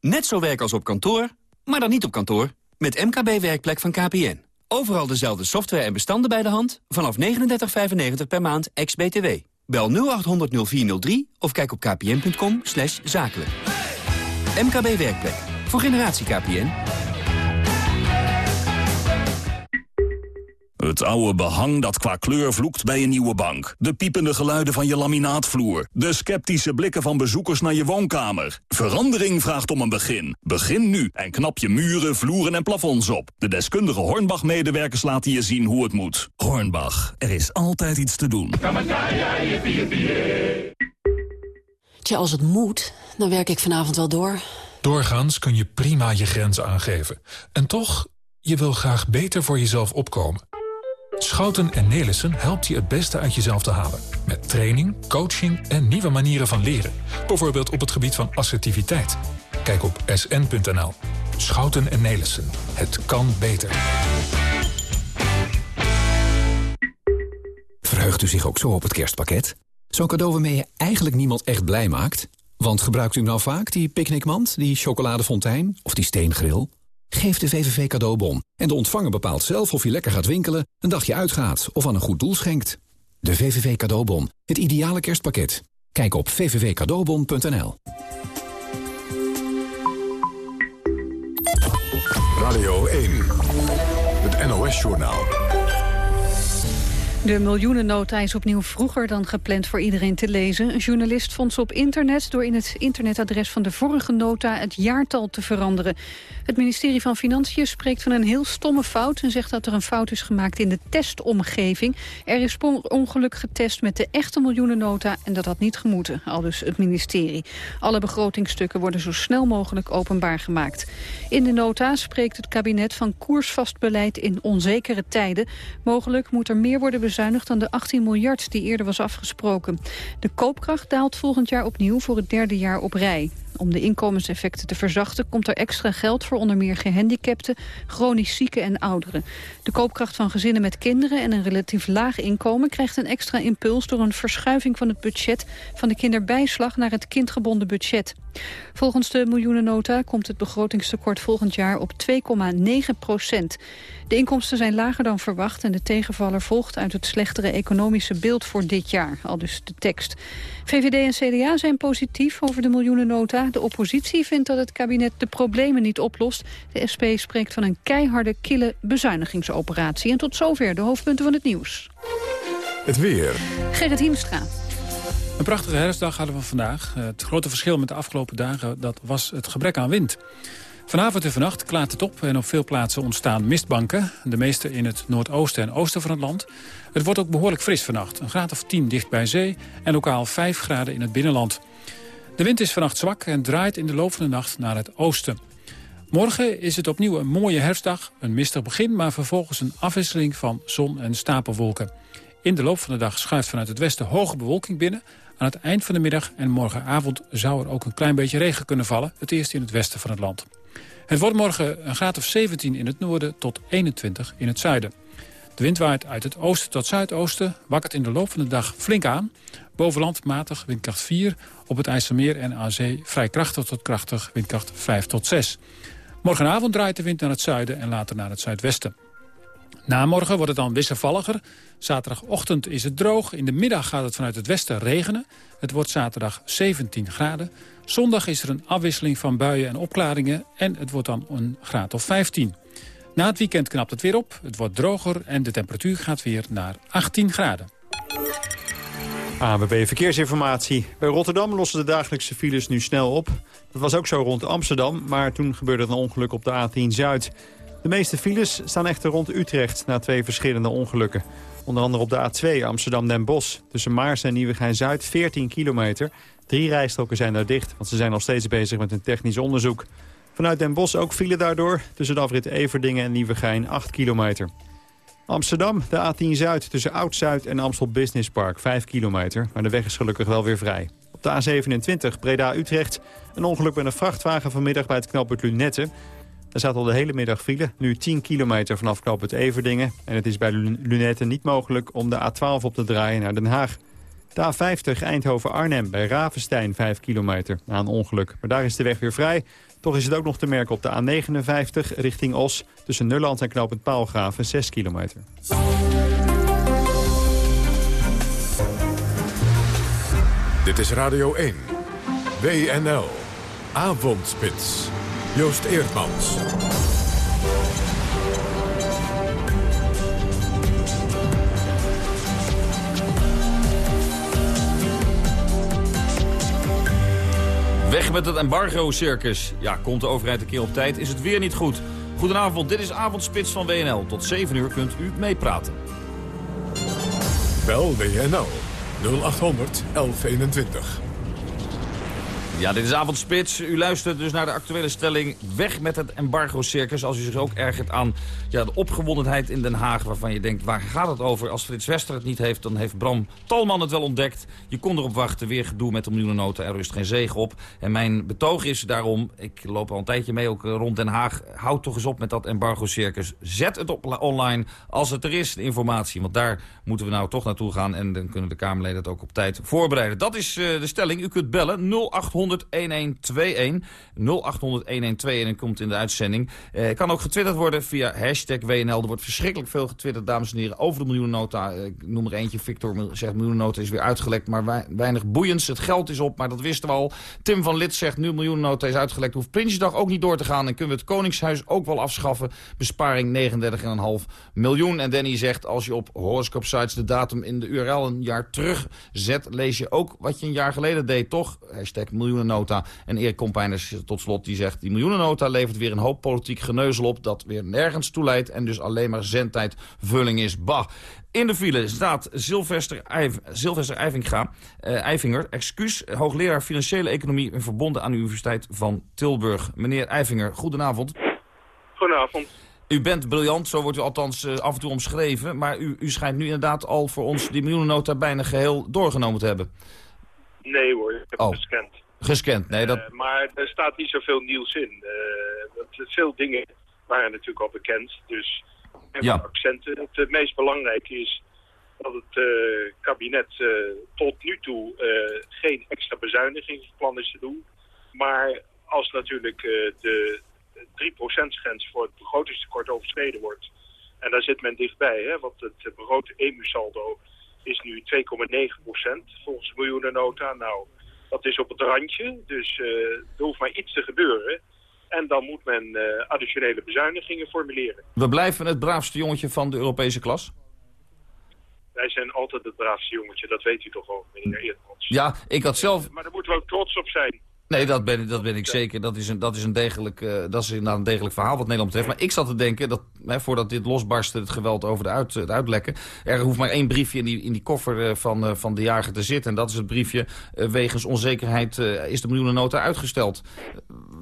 Net zo werk als op kantoor, maar dan niet op kantoor. Met MKB Werkplek van KPN. Overal dezelfde software en bestanden bij de hand. Vanaf 39,95 per maand, ex-BTW. Bel 0800 0403 of kijk op kpn.com zakelijk. MKB Werkplek. Voor generatie KPN. Het oude behang dat qua kleur vloekt bij een nieuwe bank. De piepende geluiden van je laminaatvloer. De sceptische blikken van bezoekers naar je woonkamer. Verandering vraagt om een begin. Begin nu en knap je muren, vloeren en plafonds op. De deskundige Hornbach-medewerkers laten je zien hoe het moet. Hornbach, er is altijd iets te doen. Tja, als het moet, dan werk ik vanavond wel door. Doorgaans kun je prima je grenzen aangeven. En toch, je wil graag beter voor jezelf opkomen. Schouten en Nelissen helpt je het beste uit jezelf te halen. Met training, coaching en nieuwe manieren van leren. Bijvoorbeeld op het gebied van assertiviteit. Kijk op sn.nl. Schouten en Nelissen. Het kan beter. Verheugt u zich ook zo op het kerstpakket? Zo'n cadeau waarmee je eigenlijk niemand echt blij maakt? Want gebruikt u nou vaak die picknickmand, die chocoladefontein of die steengril? Geef de VVV cadeaubon en de ontvanger bepaalt zelf of je lekker gaat winkelen, een dagje uitgaat of aan een goed doel schenkt. De VVV cadeaubon, het ideale kerstpakket. Kijk op vvvcadeaubon.nl. Radio 1, het NOS-journaal. De miljoenennota is opnieuw vroeger dan gepland voor iedereen te lezen. Een journalist vond ze op internet door in het internetadres van de vorige nota het jaartal te veranderen. Het ministerie van Financiën spreekt van een heel stomme fout... en zegt dat er een fout is gemaakt in de testomgeving. Er is ongeluk getest met de echte miljoenennota... en dat had niet gemoeten, al dus het ministerie. Alle begrotingstukken worden zo snel mogelijk openbaar gemaakt. In de nota spreekt het kabinet van koersvast beleid in onzekere tijden. Mogelijk moet er meer worden bezuinigd dan de 18 miljard die eerder was afgesproken. De koopkracht daalt volgend jaar opnieuw voor het derde jaar op rij. Om de inkomenseffecten te verzachten komt er extra geld voor onder meer gehandicapten, chronisch zieken en ouderen. De koopkracht van gezinnen met kinderen en een relatief laag inkomen krijgt een extra impuls door een verschuiving van het budget van de kinderbijslag naar het kindgebonden budget. Volgens de miljoenennota komt het begrotingstekort volgend jaar op 2,9 procent. De inkomsten zijn lager dan verwacht en de tegenvaller volgt uit het slechtere economische beeld voor dit jaar, al dus de tekst. VVD en CDA zijn positief over de miljoenennota. De oppositie vindt dat het kabinet de problemen niet oplost. De SP spreekt van een keiharde, kille bezuinigingsoperatie. En tot zover de hoofdpunten van het nieuws. Het weer. Gerrit Hiemstra. Een prachtige herfstdag hadden we vandaag. Het grote verschil met de afgelopen dagen dat was het gebrek aan wind. Vanavond en vannacht klaart het op en op veel plaatsen ontstaan mistbanken. De meeste in het noordoosten en oosten van het land. Het wordt ook behoorlijk fris vannacht. Een graad of 10 dicht bij zee en lokaal 5 graden in het binnenland. De wind is vannacht zwak en draait in de loop van de nacht naar het oosten. Morgen is het opnieuw een mooie herfstdag. Een mistig begin, maar vervolgens een afwisseling van zon en stapelwolken. In de loop van de dag schuift vanuit het westen hoge bewolking binnen. Aan het eind van de middag en morgenavond zou er ook een klein beetje regen kunnen vallen. Het eerst in het westen van het land. Het wordt morgen een graad of 17 in het noorden tot 21 in het zuiden. De wind waait uit het oosten tot zuidoosten, wakkert in de loop van de dag flink aan. Bovenland matig windkracht 4, op het IJsselmeer en aan zee vrij krachtig tot krachtig windkracht 5 tot 6. Morgenavond draait de wind naar het zuiden en later naar het zuidwesten. Na morgen wordt het dan wisselvalliger. Zaterdagochtend is het droog. In de middag gaat het vanuit het westen regenen. Het wordt zaterdag 17 graden. Zondag is er een afwisseling van buien en opklaringen. En het wordt dan een graad of 15. Na het weekend knapt het weer op. Het wordt droger en de temperatuur gaat weer naar 18 graden. ABB Verkeersinformatie. Bij Rotterdam lossen de dagelijkse files nu snel op. Dat was ook zo rond Amsterdam, maar toen gebeurde een ongeluk op de A10 Zuid. De meeste files staan echter rond Utrecht na twee verschillende ongelukken. Onder andere op de A2 Amsterdam-Den Bosch. Tussen Maars en Nieuwegein-Zuid 14 kilometer. Drie rijstroken zijn daar dicht, want ze zijn nog steeds bezig met een technisch onderzoek. Vanuit Den Bosch ook file daardoor. Tussen de afrit Everdingen en Nieuwegein 8 kilometer. Amsterdam, de A10 Zuid tussen Oud-Zuid en Amstel Business Park 5 kilometer. Maar de weg is gelukkig wel weer vrij. Op de A27 Breda-Utrecht een ongeluk met een vrachtwagen vanmiddag bij het knooppunt Lunette. Er staat al de hele middag file, nu 10 kilometer vanaf knooppunt Everdingen. En het is bij Lunette niet mogelijk om de A12 op te draaien naar Den Haag. De A50 Eindhoven-Arnhem bij Ravenstein 5 kilometer na een ongeluk. Maar daar is de weg weer vrij. Toch is het ook nog te merken op de A59 richting Os... tussen Nulland en knooppunt Paalgraven 6 kilometer. Dit is Radio 1. WNL. Avondspits. Joost Eerdmans. Weg met het embargo-circus. Ja, komt de overheid een keer op tijd, is het weer niet goed. Goedenavond, dit is Avondspits van WNL. Tot 7 uur kunt u meepraten. Bel WNL 0800 1121. Ja, dit is Avondspits. U luistert dus naar de actuele stelling... weg met het embargo-circus. Als u zich ook ergert aan ja, de opgewondenheid in Den Haag... waarvan je denkt, waar gaat het over? Als Frits Wester het niet heeft, dan heeft Bram Talman het wel ontdekt. Je kon erop wachten, weer gedoe met de miljoenennota. Er rust geen zegen op. En mijn betoog is daarom, ik loop al een tijdje mee ook rond Den Haag... houd toch eens op met dat embargo-circus. Zet het op online als het er is, de informatie. Want daar moeten we nou toch naartoe gaan. En dan kunnen de Kamerleden het ook op tijd voorbereiden. Dat is uh, de stelling. U kunt bellen 0800 0800-1121. 0800-1121 en komt in de uitzending. Eh, kan ook getwitterd worden via hashtag WNL. Er wordt verschrikkelijk veel getwitterd, dames en heren, over de miljoenennota. Eh, ik noem er eentje. Victor zegt miljoenennota is weer uitgelekt, maar weinig boeiends. Het geld is op, maar dat wisten we al. Tim van Lid zegt nu miljoenennota is uitgelekt. Hoeft Prinsjesdag ook niet door te gaan. En kunnen we het Koningshuis ook wel afschaffen. Besparing 39,5 miljoen. En Danny zegt, als je op horoscope sites de datum in de URL een jaar terug zet... lees je ook wat je een jaar geleden deed, toch? Hashtag miljoen miljoenennota. En Erik Kompijners tot slot die zegt... die miljoenennota levert weer een hoop politiek geneuzel op... dat weer nergens toe leidt en dus alleen maar zendtijdvulling is. Bah. In de file staat Sylvester, Ijv Sylvester uh, Ijvinger, excuus, hoogleraar financiële economie... en verbonden aan de Universiteit van Tilburg. Meneer Ijvinger, goedenavond. Goedenavond. U bent briljant, zo wordt u althans uh, af en toe omschreven. Maar u, u schijnt nu inderdaad al voor ons die miljoenennota bijna geheel doorgenomen te hebben. Nee hoor, ik heb oh. het gescand. Gescand, nee. Dat... Uh, maar er staat niet zoveel nieuws in. Dat, veel dingen waren natuurlijk al bekend, dus ja. accenten. Het, het, meest belangrijke is dat het uh, kabinet tot nu toe geen extra bezuinigingsplan is te doen. Maar als natuurlijk de 3%-grens voor het begrotingstekort overschreden wordt... en daar zit men dichtbij, hè, want het begrote EMU-saldo is nu 2,9% volgens de miljoenennota. Nou, dat is op het randje, dus uh, er hoeft maar iets te gebeuren. En dan moet men uh, additionele bezuinigingen formuleren. We blijven het braafste jongetje van de Europese klas? Wij zijn altijd het braafste jongetje, dat weet u toch wel, meneer Eerdmans. Ja, ik had zelf... Maar daar moeten we ook trots op zijn. Nee, dat ben, dat ben ik zeker. Dat is, een, dat, is een degelijk, uh, dat is een degelijk verhaal wat Nederland betreft. Maar ik zat te denken, dat, hè, voordat dit losbarstte, het geweld over de uit, het uitlekken... er hoeft maar één briefje in die, in die koffer uh, van, uh, van de jager te zitten. En dat is het briefje, wegens onzekerheid is de miljoenennota uitgesteld.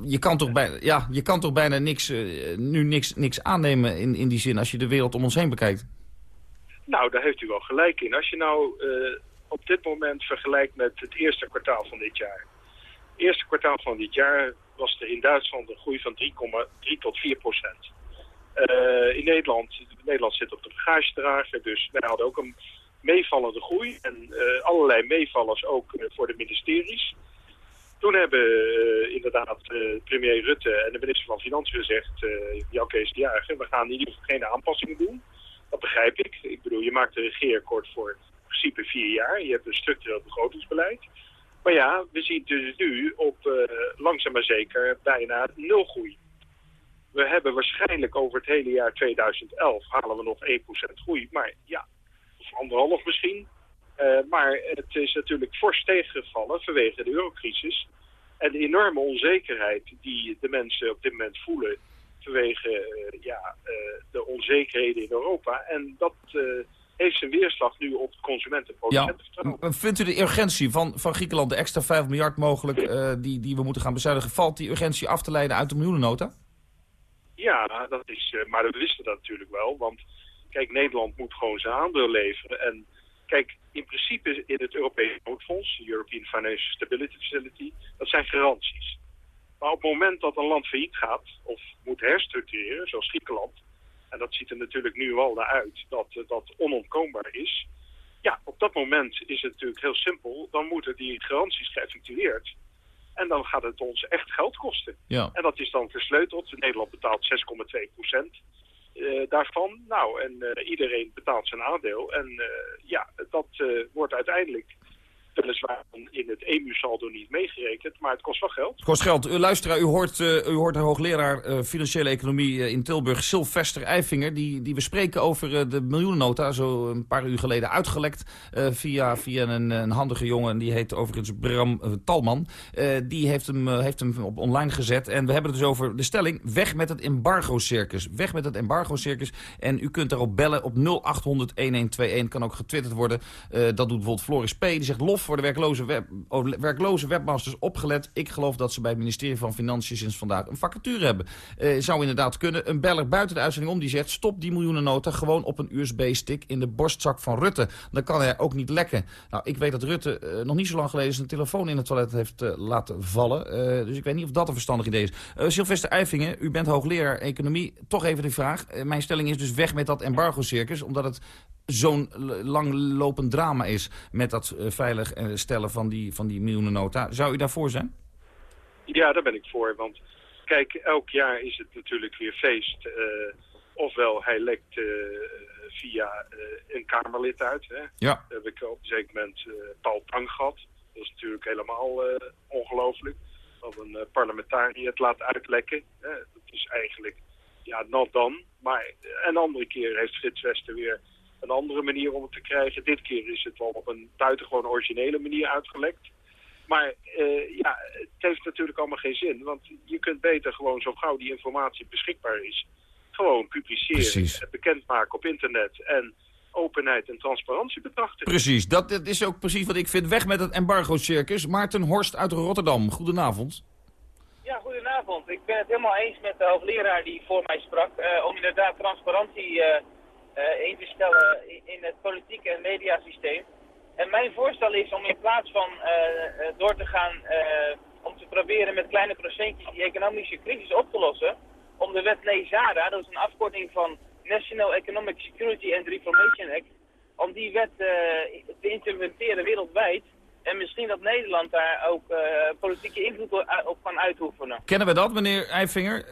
je, kan toch bij, ja, je kan toch bijna niks, nu niks, niks aannemen in, in die zin als je de wereld om ons heen bekijkt? Nou, daar heeft u wel gelijk in. Als je nou op dit moment vergelijkt met het eerste kwartaal van dit jaar eerste kwartaal van dit jaar was er in Duitsland een groei van 3,3 tot 4 procent. Uh, in Nederland, Nederland zit op de bagagedrager, dus wij hadden ook een meevallende groei. En uh, allerlei meevallers ook uh, voor de ministeries. Toen hebben inderdaad premier Rutte en de minister van Financiën gezegd, Jan Kees de Jager, we gaan in ieder geval geen aanpassingen doen. Dat begrijp ik. Ik bedoel, je maakt een regeerakkoord voor in principe vier jaar. Je hebt een structureel begrotingsbeleid. Maar ja, we zien dus nu op uh, langzaam maar zeker bijna nul groei. We hebben waarschijnlijk over het hele jaar 2011 halen we nog 1% groei. Maar ja, of anderhalf misschien. Uh, maar het is natuurlijk fors tegengevallen vanwege de eurocrisis. En de enorme onzekerheid die de mensen op dit moment voelen vanwege uh, ja, de onzekerheden in Europa. En dat heeft zijn weerslag nu op het consument- en producentenvertrouwen. Ja. Vindt u de urgentie van, van Griekenland, de extra 5 miljard mogelijk, uh, die, die we moeten gaan bezuinigen, valt die urgentie af te leiden uit de miljoenennota? Ja, dat is, uh, maar we wisten dat natuurlijk wel, want kijk, Nederland moet gewoon zijn aandeel leveren. En kijk, in principe in het Europese noodfonds, de European Financial Stability Facility, dat zijn garanties. Maar op het moment dat een land failliet gaat, of moet herstructureren, zoals Griekenland, en dat ziet er natuurlijk nu wel naar uit dat dat onontkoombaar is. Ja, op dat moment is het natuurlijk heel simpel. Dan moeten die garanties geëffectueerd. En dan gaat het ons echt geld kosten. Ja. En dat is dan versleuteld. Nederland betaalt 6,2 procent uh, daarvan. Nou, en uh, iedereen betaalt zijn aandeel. En uh, ja, dat wordt uiteindelijk weliswaar in het EMU-saldo niet meegerekend, maar het kost wel geld. Het kost geld. U luisteraar, u hoort, uh, u hoort de hoogleraar uh, financiële economie in Tilburg, Sylvester Eifinger, die, die we spreken over de miljoenennota, zo een paar uur geleden uitgelekt via, via een, een, handige jongen, die heet overigens Bram Talman. die heeft hem, heeft hem op online gezet en we hebben het dus over de stelling, weg met het embargo-circus. Weg met het embargo-circus en u kunt daarop bellen op 0800-1121, kan ook getwitterd worden. dat doet bijvoorbeeld Floris P. Die zegt lof voor de werkloze, web, oh, werkloze webmasters opgelet. Ik geloof dat ze bij het ministerie van Financiën sinds vandaag een vacature hebben. Uh, zou inderdaad kunnen. Een beller buiten de uitzending om die zegt... stop die miljoenennota gewoon op een USB-stick in de borstzak van Rutte. Dan kan hij ook niet lekken. Nou, ik weet dat Rutte uh, nog niet zo lang geleden zijn telefoon in het toilet heeft uh, laten vallen. dus ik weet niet of dat een verstandig idee is. Sylvester Eifingen, u bent hoogleraar economie. Toch even de vraag. mijn stelling is dus weg met dat embargo-circus. Omdat het zo'n langlopend drama is met dat uh, veilig uh, stellen van die, van die miljoenennota. Zou u daarvoor zijn? Ja, daar ben ik voor. Want kijk, elk jaar is het natuurlijk weer feest. Uh, ofwel hij lekt via een Kamerlid uit. Hè? Ja. heb ik op een zeker moment Paul Tang gehad. Dat is natuurlijk helemaal ongelooflijk. Dat een parlementariër het laat uitlekken. Hè? Dat is eigenlijk, ja, not dan. Maar een andere keer heeft Frits Wester weer een andere manier om het te krijgen. Dit keer is het wel op een buitengewoon originele manier uitgelekt. Maar uh, ja, het heeft natuurlijk allemaal geen zin. Want je kunt beter gewoon zo gauw die informatie beschikbaar is... gewoon publiceren, Precies. bekendmaken op internet... en openheid en transparantie betrachten. Precies, dat, dat is ook precies wat ik vind. Weg met het embargo-circus. Maarten Horst uit Rotterdam, goedenavond. Ja, goedenavond. Ik ben het helemaal eens met de hoogleraar die voor mij sprak. Uh, om inderdaad transparantie... Uh, uh, in te stellen in het politieke en mediasysteem. En mijn voorstel is om in plaats van uh, door te gaan om te proberen met kleine procentjes die economische crisis op te lossen, om de wet NESARA, dat is een afkorting van National Economic Security and Reformation Act, om die wet te implementeren wereldwijd. En misschien dat Nederland daar ook politieke invloed op kan uitoefenen. Kennen we dat, meneer Eifinger?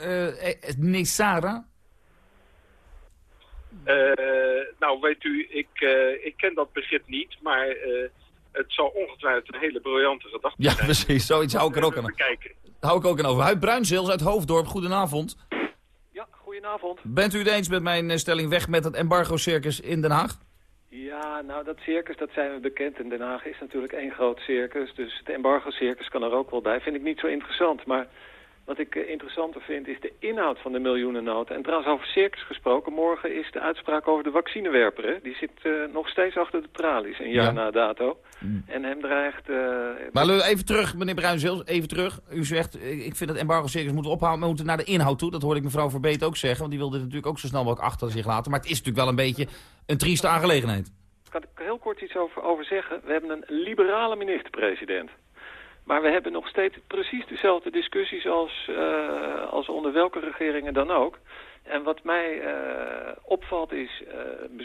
NESARA? Uh, nou, weet u, ik, uh, ik ken dat begrip niet, maar uh, het zal ongetwijfeld een hele briljante gedachte ja, zijn. Ja, precies. Zoiets hou ik er ook aan. Kijken. Hou ik ook aan over. Huid Bruinzils uit Hoofddorp, goedenavond. Ja, goedenavond. Bent u het eens met mijn stelling weg met het embargo-circus in Den Haag? Ja, nou dat circus, dat zijn we bekend. In Den Haag is natuurlijk één groot circus, dus het embargo-circus kan er ook wel bij. Vind ik niet zo interessant, maar wat ik uh, interessanter vind is de inhoud van de miljoenennota. En trouwens over circus gesproken, morgen is de uitspraak over de vaccinewerper. Hè? Die zit uh, nog steeds achter de tralies, een jaar ja. na dato. Mm. En hem dreigt... Uh, maar even terug, meneer Bruinzeel, even terug. U zegt, ik vind dat embargo-circus moet ophouden, we moeten naar de inhoud toe. Dat hoorde ik mevrouw Verbeet ook zeggen, want die wilde natuurlijk ook zo snel mogelijk achter zich laten. Maar het is natuurlijk wel een beetje een trieste aangelegenheid. Daar kan ik heel kort iets over, over zeggen. We hebben een liberale minister-president. Maar we hebben nog steeds precies dezelfde discussies als, uh, als onder welke regeringen dan ook. En wat mij uh, opvalt is,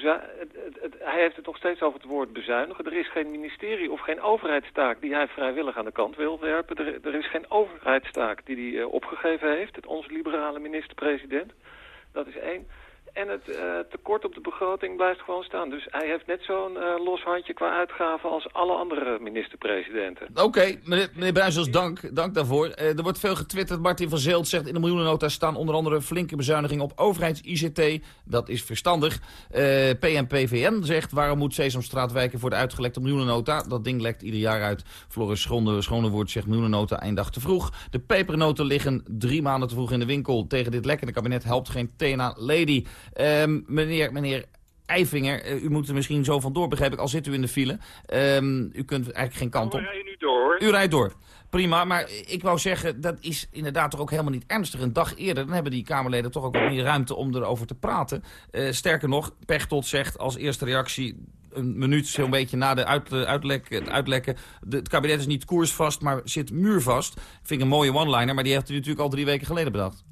het, hij heeft het nog steeds over het woord bezuinigen. Er is geen ministerie of geen overheidstaak die hij vrijwillig aan de kant wil werpen. Er, er is geen overheidstaak die hij opgegeven heeft, het onze liberale minister-president. Dat is één. En het uh, tekort op de begroting blijft gewoon staan. Dus hij heeft net zo'n uh, los handje qua uitgaven als alle andere minister-presidenten. Oké, meneer, meneer Bruijsels, dank, dank daarvoor. Uh, er wordt veel getwitterd. Martin van Zeelt zegt in de miljoenennota staan onder andere flinke bezuinigingen op overheids-ICT. Dat is verstandig. PNPVN zegt waarom moet Sesamstraat wijken voor de uitgelekte miljoenennota. Dat ding lekt ieder jaar uit. Floris Schone, Schonewoord zegt miljoenennota einddag te vroeg. De pepernoten liggen drie maanden te vroeg in de winkel. Tegen dit lekkende kabinet helpt geen Tena Lady. Um, meneer, meneer Eifinger, uh, u moet er misschien zo vandoor, begrijp ik, al zit u in de file. Um, u kunt eigenlijk geen kant op. U rijdt nu door. U rijdt door. Prima, maar ik wou zeggen, dat is inderdaad toch ook helemaal niet ernstig. Een dag eerder, dan hebben die Kamerleden toch ook wat meer ruimte om erover te praten. Uh, sterker nog, Pechtold zegt als eerste reactie een minuut zo'n beetje na de uit, uitlek, het uitlekken. De, het kabinet is niet koersvast, maar zit muurvast. Vind ik een mooie one-liner, maar die heeft u natuurlijk al drie weken geleden bedacht.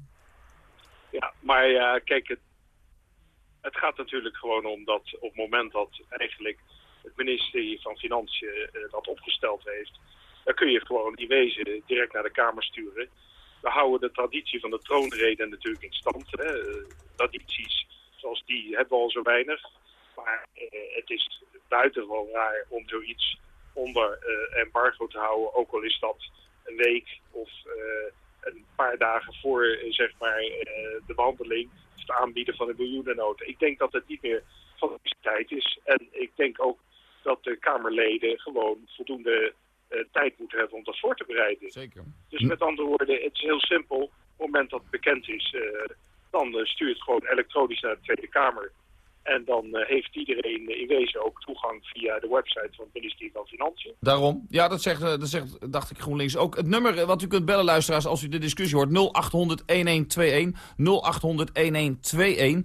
Ja, maar uh, kijk, het, het gaat natuurlijk gewoon om dat op het moment dat eigenlijk het ministerie van Financiën uh, dat opgesteld heeft, dan kun je gewoon die wezen direct naar de Kamer sturen. We houden de traditie van de troonrede natuurlijk in stand. Hè. Tradities zoals die hebben we al zo weinig. Maar uh, het is buitengewoon raar om zoiets onder embargo te houden, ook al is dat een week of een paar dagen voor zeg maar, de behandeling, het aanbieden van een miljoenennota. Ik denk dat het niet meer van deze tijd is. En ik denk ook dat de Kamerleden gewoon voldoende tijd moeten hebben om dat voor te bereiden. Zeker. Dus met andere woorden, het is heel simpel. Op het moment dat het bekend is, dan stuur je het gewoon elektronisch naar de Tweede Kamer. En dan uh, heeft iedereen in wezen ook toegang via de website van het ministerie van Financiën. Daarom. Ja, dat zegt, dat zegt dacht ik GroenLinks ook. Het nummer wat u kunt bellen, luisteraars, als u de discussie hoort... 0800-1121,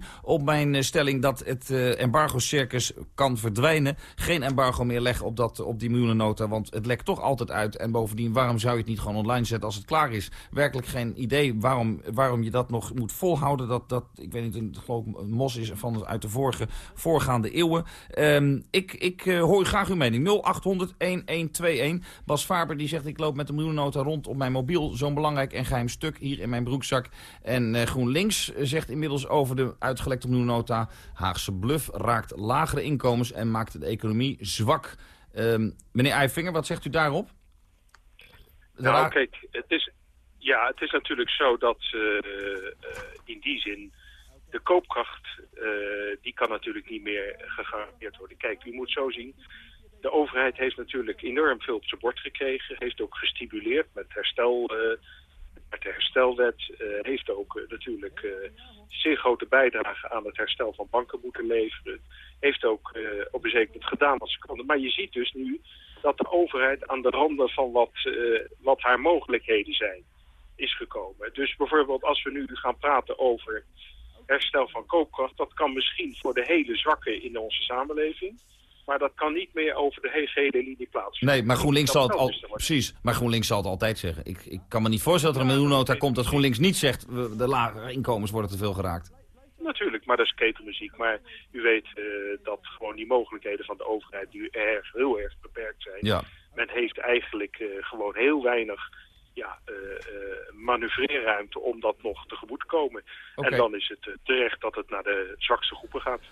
0800-1121. Op mijn stelling dat het uh, embargo-circus kan verdwijnen. Geen embargo meer leggen op, dat, op die miljoenennota, want het lekt toch altijd uit. En bovendien, waarom zou je het niet gewoon online zetten als het klaar is? Werkelijk geen idee waarom, waarom je dat nog moet volhouden. Dat, dat ik weet niet, een, geloof een mos is van uit de voor vorige, voorgaande eeuwen. Um, ik ik uh, hoor graag uw mening. 0800-1121. Bas Faber die zegt ik loop met de miljoennota rond op mijn mobiel. Zo'n belangrijk en geheim stuk hier in mijn broekzak. En uh, GroenLinks zegt inmiddels over de uitgelekte miljoennota... Haagse bluff raakt lagere inkomens en maakt de economie zwak. Um, meneer Eifinger, wat zegt u daarop? Nou, kijk, het is, ja, het is natuurlijk zo dat uh, in die zin de koopkracht, uh, die kan natuurlijk niet meer gegarandeerd worden. Kijk, u moet zo zien, de overheid heeft natuurlijk enorm veel op zijn bord gekregen. Heeft ook gestimuleerd met herstel... Uh, met de herstelwet uh, heeft ook natuurlijk zeer grote bijdrage aan het herstel van banken moeten leveren. Heeft ook op een zeker moment gedaan wat ze konden. Maar je ziet dus nu dat de overheid aan de randen van wat, wat haar mogelijkheden zijn is gekomen. Dus bijvoorbeeld als we nu gaan praten over herstel van koopkracht, dat kan misschien voor de hele zwakke in onze samenleving. Maar dat kan niet meer over de hele linie plaatsvinden. Nee, maar GroenLinks zal het al, precies. Maar GroenLinks zal het altijd zeggen. Ik, ik kan me niet voorstellen dat er een miljoennota komt dat GroenLinks niet zegt... de lagere inkomens worden te veel geraakt. Natuurlijk, maar dat is ketelmuziek. Maar u weet uh, dat gewoon die mogelijkheden van de overheid nu erg, heel erg beperkt zijn. Ja. Men heeft eigenlijk uh, gewoon heel weinig ja, uh, uh, manoeuvreerruimte om dat nog tegemoet te komen. Okay. En dan is het uh, terecht dat het naar de zwakste groepen gaat. 0800-1121,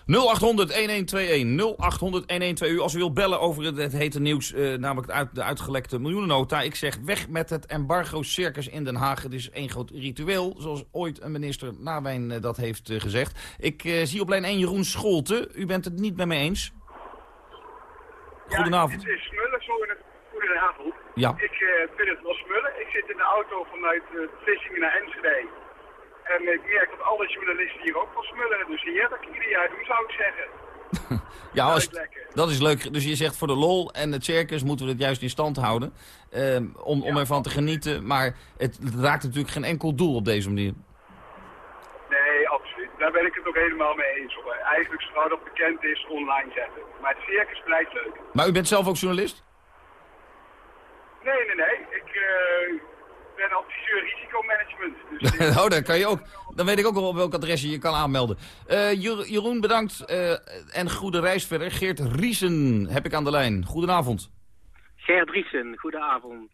0800-1121. Als u wilt bellen over het, het hete nieuws, namelijk uit, de uitgelekte miljoenennota. Ik zeg weg met het embargo-circus in Den Haag. Het is één groot ritueel, zoals ooit een minister Nawijn dat heeft gezegd. Ik zie op lijn 1 Jeroen Scholte. U bent het niet met mij eens? Goedenavond. Ja, het is Muller, zo in het Goedenavond. Ja. Ik uh, vind het wel smullen. Ik zit in de auto vanuit uh, Vlissingen naar Enschede. En ik merk dat alle journalisten hier ook van smullen. Dus hier dat ik ieder jaar doen, zou ik zeggen. *laughs* ja, als, dat is leuk. Dus je zegt voor de lol en het circus moeten we het juist in stand houden. Um, om, om ervan te genieten. Maar het, raakt natuurlijk geen enkel doel op deze manier. Nee, absoluut. Daar ben ik het ook helemaal mee eens. Eigenlijk zodra dat bekend is, online zetten. Maar het circus blijft leuk. Maar u bent zelf ook journalist? Nee, nee, nee. Ik uh, ben adviseur risicomanagement. Dus *laughs* oh, dan kan je ook. Dan weet ik ook wel op welk adres je je kan aanmelden. Uh, Jeroen, bedankt. Uh, en goede reis verder. Geert Riesen heb ik aan de lijn. Goedenavond. Geert Riesen, goedenavond.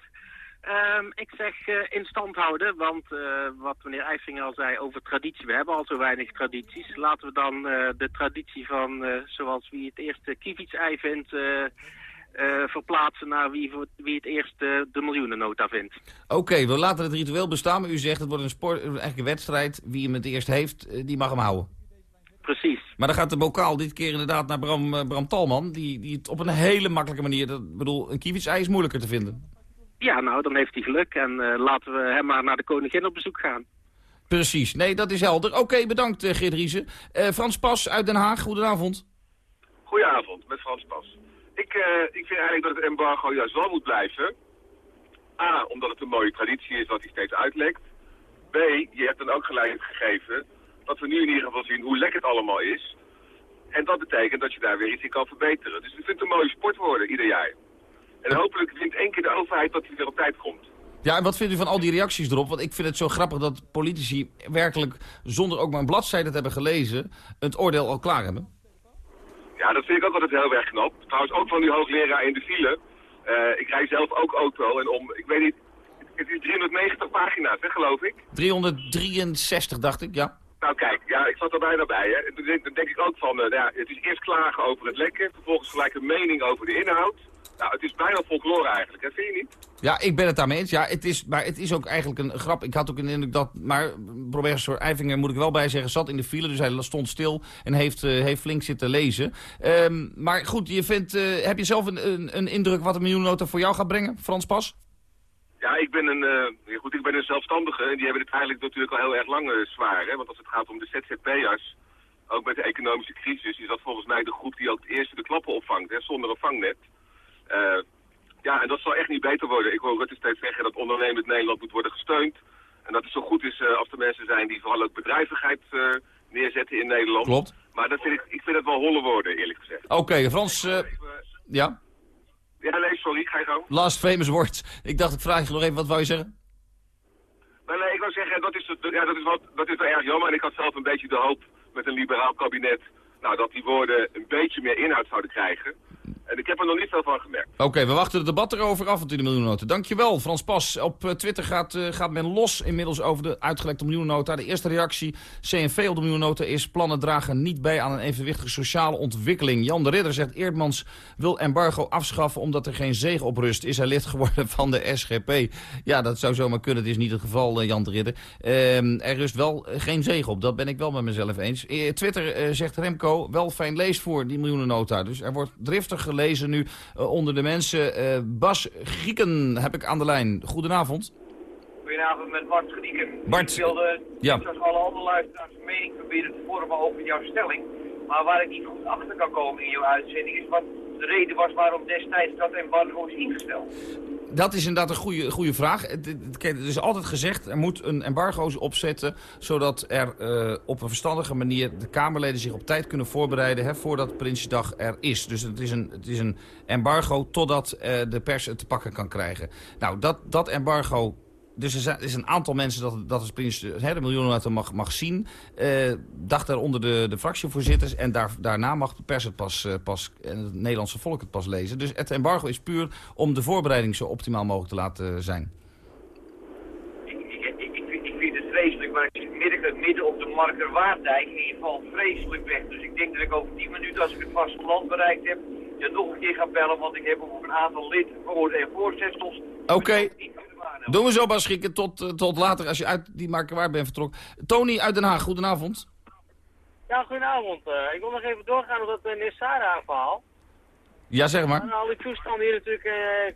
Um, ik zeg uh, in stand houden, want uh, wat meneer Eifinger al zei over traditie, we hebben al zo weinig tradities. Laten we dan uh, de traditie van, zoals wie het eerste kievitsei vindt, uh, verplaatsen naar wie, wie het eerst uh, de miljoenennota vindt. Oké, okay, we laten het ritueel bestaan, maar u zegt het wordt een, sport, eigenlijk een wedstrijd. Wie hem het eerst heeft, uh, die mag hem houden. Precies. Maar dan gaat de bokaal dit keer inderdaad naar Bram, Bram Talman, die, die het op een hele makkelijke manier, dat, bedoel, een kievitsei is moeilijker te vinden. Ja, nou, dan heeft hij geluk en laten we hem maar naar de koningin op bezoek gaan. Precies, nee, dat is helder. Oké, okay, bedankt Geert Riese. Frans Pas uit Den Haag, goedenavond. Goedenavond, met Frans Pas. Ik, uh, ik vind eigenlijk dat het embargo juist wel moet blijven. A, omdat het een mooie traditie is wat hij steeds uitlekt. B, je hebt dan ook gelijk gegeven dat we nu in ieder geval zien hoe lekker het allemaal is. En dat betekent dat je daar weer iets in kan verbeteren. Dus ik vind het een mooie sport worden ieder jaar. En hopelijk vindt één keer de overheid dat hij weer op tijd komt. Ja, en wat vindt u van al die reacties erop? Want ik vind het zo grappig dat politici werkelijk, zonder ook maar een bladzijde te hebben gelezen, het oordeel al klaar hebben. Ja, dat vind ik ook altijd heel erg knap. Trouwens ook van uw hoogleraar in de file. Uh, ik rij zelf ook auto en om, ik weet niet, het is 390 pagina's, hè, geloof ik? 363, dacht ik, ja. Nou kijk, ja, ik zat er bijna bij. Hè. En toen denk, dan denk ik ook van, eh, ja, het is eerst klagen over het lekken, vervolgens gelijk een mening over de inhoud. Nou, het is bijna folklore eigenlijk, hè, vind je niet? Ja, ik ben het daarmee eens. Ja, het is, maar het is ook eigenlijk een grap. Ik had ook een indruk dat... Maar professor Eifinger, moet ik wel bij zeggen, zat in de file. Dus hij stond stil en heeft, uh, heeft flink zitten lezen. Um, maar goed, je vindt, uh, heb je zelf een, een, een indruk wat een miljoennota voor jou gaat brengen, Frans Pas? Ja, ik ben een, uh, goed, ik ben een zelfstandige en die hebben het eigenlijk natuurlijk al heel erg lang zwaar. Hè? Want als het gaat om de ZZP'ers, ook met de economische crisis, is dat volgens mij de groep die ook het eerste de klappen opvangt, hè, zonder een vangnet. Uh, ja, en dat zal echt niet beter worden. Ik hoor Rutte steeds zeggen dat ondernemend Nederland moet worden gesteund. En dat het zo goed is als er mensen zijn die vooral ook bedrijvigheid neerzetten in Nederland. Klopt. Maar dat vind ik, ik vind het wel holle woorden, eerlijk gezegd. Oké, okay, Frans, ja? Ja, nee, sorry, ga je gang. Last famous words. Ik dacht, ik vraag je nog even, wat wou je zeggen? Nee, nee, ik wou zeggen, dat is, ja, dat, is wat, dat is wel erg jammer. En ik had zelf een beetje de hoop met een liberaal kabinet... Nou, dat die woorden een beetje meer inhoud zouden krijgen. En ik heb er nog niet veel van gemerkt. Oké, we wachten het debat erover af, want in de miljoennota. Dankjewel, Frans Pas. Op uh, Twitter gaat, uh, gaat men los inmiddels over de uitgelekte miljoennota. De eerste reactie, CNV op de miljoennota, is plannen dragen niet bij aan een evenwichtige sociale ontwikkeling. Jan de Ridder zegt, Eerdmans wil embargo afschaffen omdat er geen zege op rust. Is hij lid geworden van de SGP? Ja, dat zou zomaar kunnen. Het is niet het geval, uh, Jan de Ridder. Ehm, er rust wel geen zege op. Dat ben ik wel met mezelf eens. Twitter zegt Remco, wel fijn leesvoer, die miljoenennota. Dus er wordt driftig gelezen nu uh, onder de mensen. Uh, Bas Grieken heb ik aan de lijn. Goedenavond. Goedenavond met Bart Grieken. Bart, ik wilde, ja. zoals alle andere luisteraars, mening proberen te vormen over jouw stelling. Maar waar ik niet goed achter kan komen in jouw uitzending is wat de reden was waarom destijds dat embargo is ingesteld. Dat is inderdaad een goede, goede vraag. Het, het, is altijd gezegd, er moet een embargo opzetten... zodat er uh, op een verstandige manier de Kamerleden zich op tijd kunnen voorbereiden... Hè, voordat Prinsjesdag er is. Dus het is een, het is een embargo totdat uh, de pers het te pakken kan krijgen. Nou, dat, dat embargo dus er, zijn, er is een aantal mensen dat, dat het prins hè, de miljoenen mag, mag zien. Uh, dacht daaronder de, de fractievoorzitters. En daar, daarna mag de pers het pas, uh, pas, en het Nederlandse volk het pas lezen. Dus het embargo is puur om de voorbereiding zo optimaal mogelijk te laten zijn. Ik, ik, ik, ik vind het vreselijk, maar ik zit midden, midden op de Markerwaarddijk en je valt vreselijk weg. Dus ik denk dat ik over 10 minuten, als ik het vasteland bereikt heb, je nog een keer ga bellen. Want ik heb op een aantal lid voor en voorzetsels... Oké. Okay. Doen we zo, Bas Schikken. Tot, uh, tot later als je uit die markerwaar bent vertrokken. Tony uit Den Haag, goedenavond. Ja, goedenavond. Uh, ik wil nog even doorgaan op dat uh, Nissara-verhaal. Ja, zeg maar. En al die toestanden hier natuurlijk uh,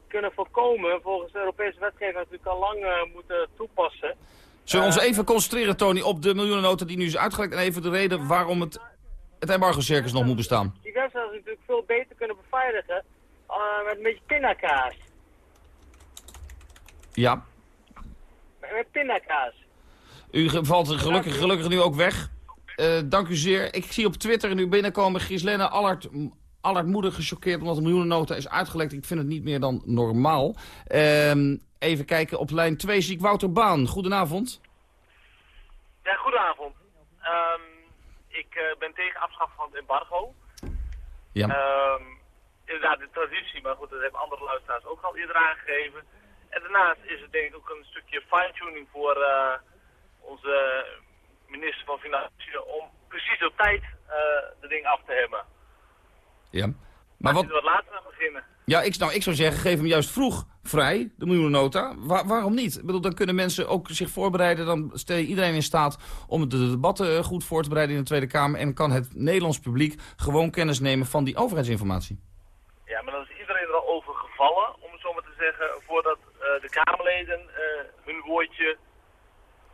kunnen voorkomen. Volgens de Europese wetgeving natuurlijk al lang moeten toepassen. Zullen we ons even concentreren, Tony, op de miljoenennota die nu is uitgelekt... en even de reden waarom het, het embargo-circus nog moet bestaan? Die websites natuurlijk veel beter kunnen beveiligen met een beetje pindakaas. Ja. Met pindakaas. U valt gelukkig, gelukkig nu ook weg. Uh, dank u zeer. Ik zie op Twitter nu binnenkomen Gislenne Allard, Allard moeder gechoqueerd omdat de miljoenennota is uitgelekt. Ik vind het niet meer dan normaal. Uh, even kijken, op lijn 2 zie ik Wouter Baan. Goedenavond. Ja, goedenavond. Um, ik uh, ben tegen afschaffen van het embargo. Ja. Um, inderdaad, de traditie, maar goed, dat hebben andere luisteraars ook al eerder aangegeven. En daarnaast is het denk ik ook een stukje fine-tuning voor uh, onze minister van Financiën om precies op tijd uh, de ding af te hebben. Ja. Maar, wat... wat later aan beginnen. Ja, ik, nou, ik zou zeggen, geef hem juist vroeg vrij, de miljoenennota. Wa waarom niet? Ik bedoel, dan kunnen mensen ook zich voorbereiden. Dan stel je iedereen in staat om de debatten goed voor te bereiden in de Tweede Kamer. En kan het Nederlands publiek gewoon kennis nemen van die overheidsinformatie. Ja, maar dan is iedereen er al over gevallen, om het zo maar te zeggen, voordat de Kamerleden uh, hun woordje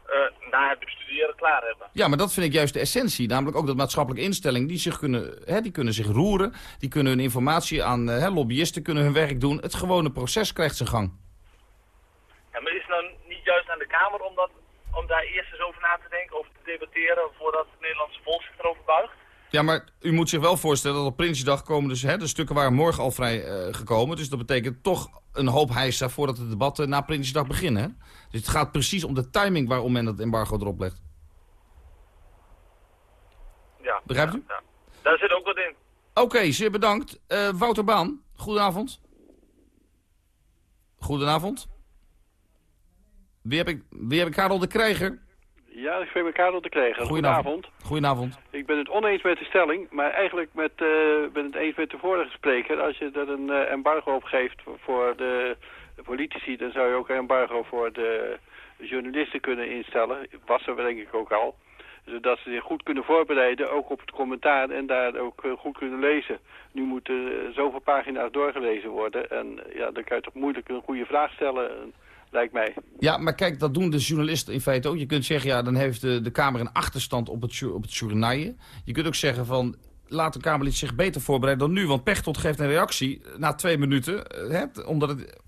uh, na het bestuderen klaar hebben. Ja, maar dat vind ik juist de essentie. Namelijk ook dat maatschappelijke instellingen die, zich kunnen, hè, die kunnen zich roeren. Die kunnen hun informatie aan hè, lobbyisten kunnen hun werk doen. Het gewone proces krijgt zijn gang. Ja, maar is het nou niet juist aan de Kamer om, dat, om daar eerst eens over na te denken, over te debatteren, voordat het Nederlandse volk zich erover buigt? Ja, maar u moet zich wel voorstellen dat op Prinsjesdag komen dus hè, de stukken waren morgen al vrij uh, gekomen. Dus dat betekent toch een hoop heisa voordat de debatten na Prinsjesdag beginnen. Hè? Dus het gaat precies om de timing waarom men het embargo erop legt. Ja. Begrijpt u? Ja, ja. Daar zit ook wat in. Oké, okay, zeer bedankt. Uh, Wouter Baan, goedenavond. Goedenavond. Wie heb ik? Wie heb ik? Karel de Krijger. Ja, ik spreek met Karel te krijgen. Goedenavond. Goedenavond. Ik ben het oneens met de stelling, maar eigenlijk met, uh, ben het eens met de vorige spreker. Als je er een uh, embargo op geeft voor de, de, politici, dan zou je ook een embargo voor de journalisten kunnen instellen. Was er denk ik ook al. Zodat ze zich goed kunnen voorbereiden, ook op het commentaar en daar ook uh, goed kunnen lezen. Nu moeten zoveel pagina's doorgelezen worden en ja, dan kan je toch moeilijk een goede vraag stellen lijkt mij. Ja, maar kijk, dat doen de journalisten in feite ook. Je kunt zeggen, ja, dan heeft de, de Kamer een achterstand op het, op het journaille. Je kunt ook zeggen van, laat de Kamerlid zich beter voorbereiden dan nu. Want Pechtold geeft een reactie na twee minuten. Hè, omdat het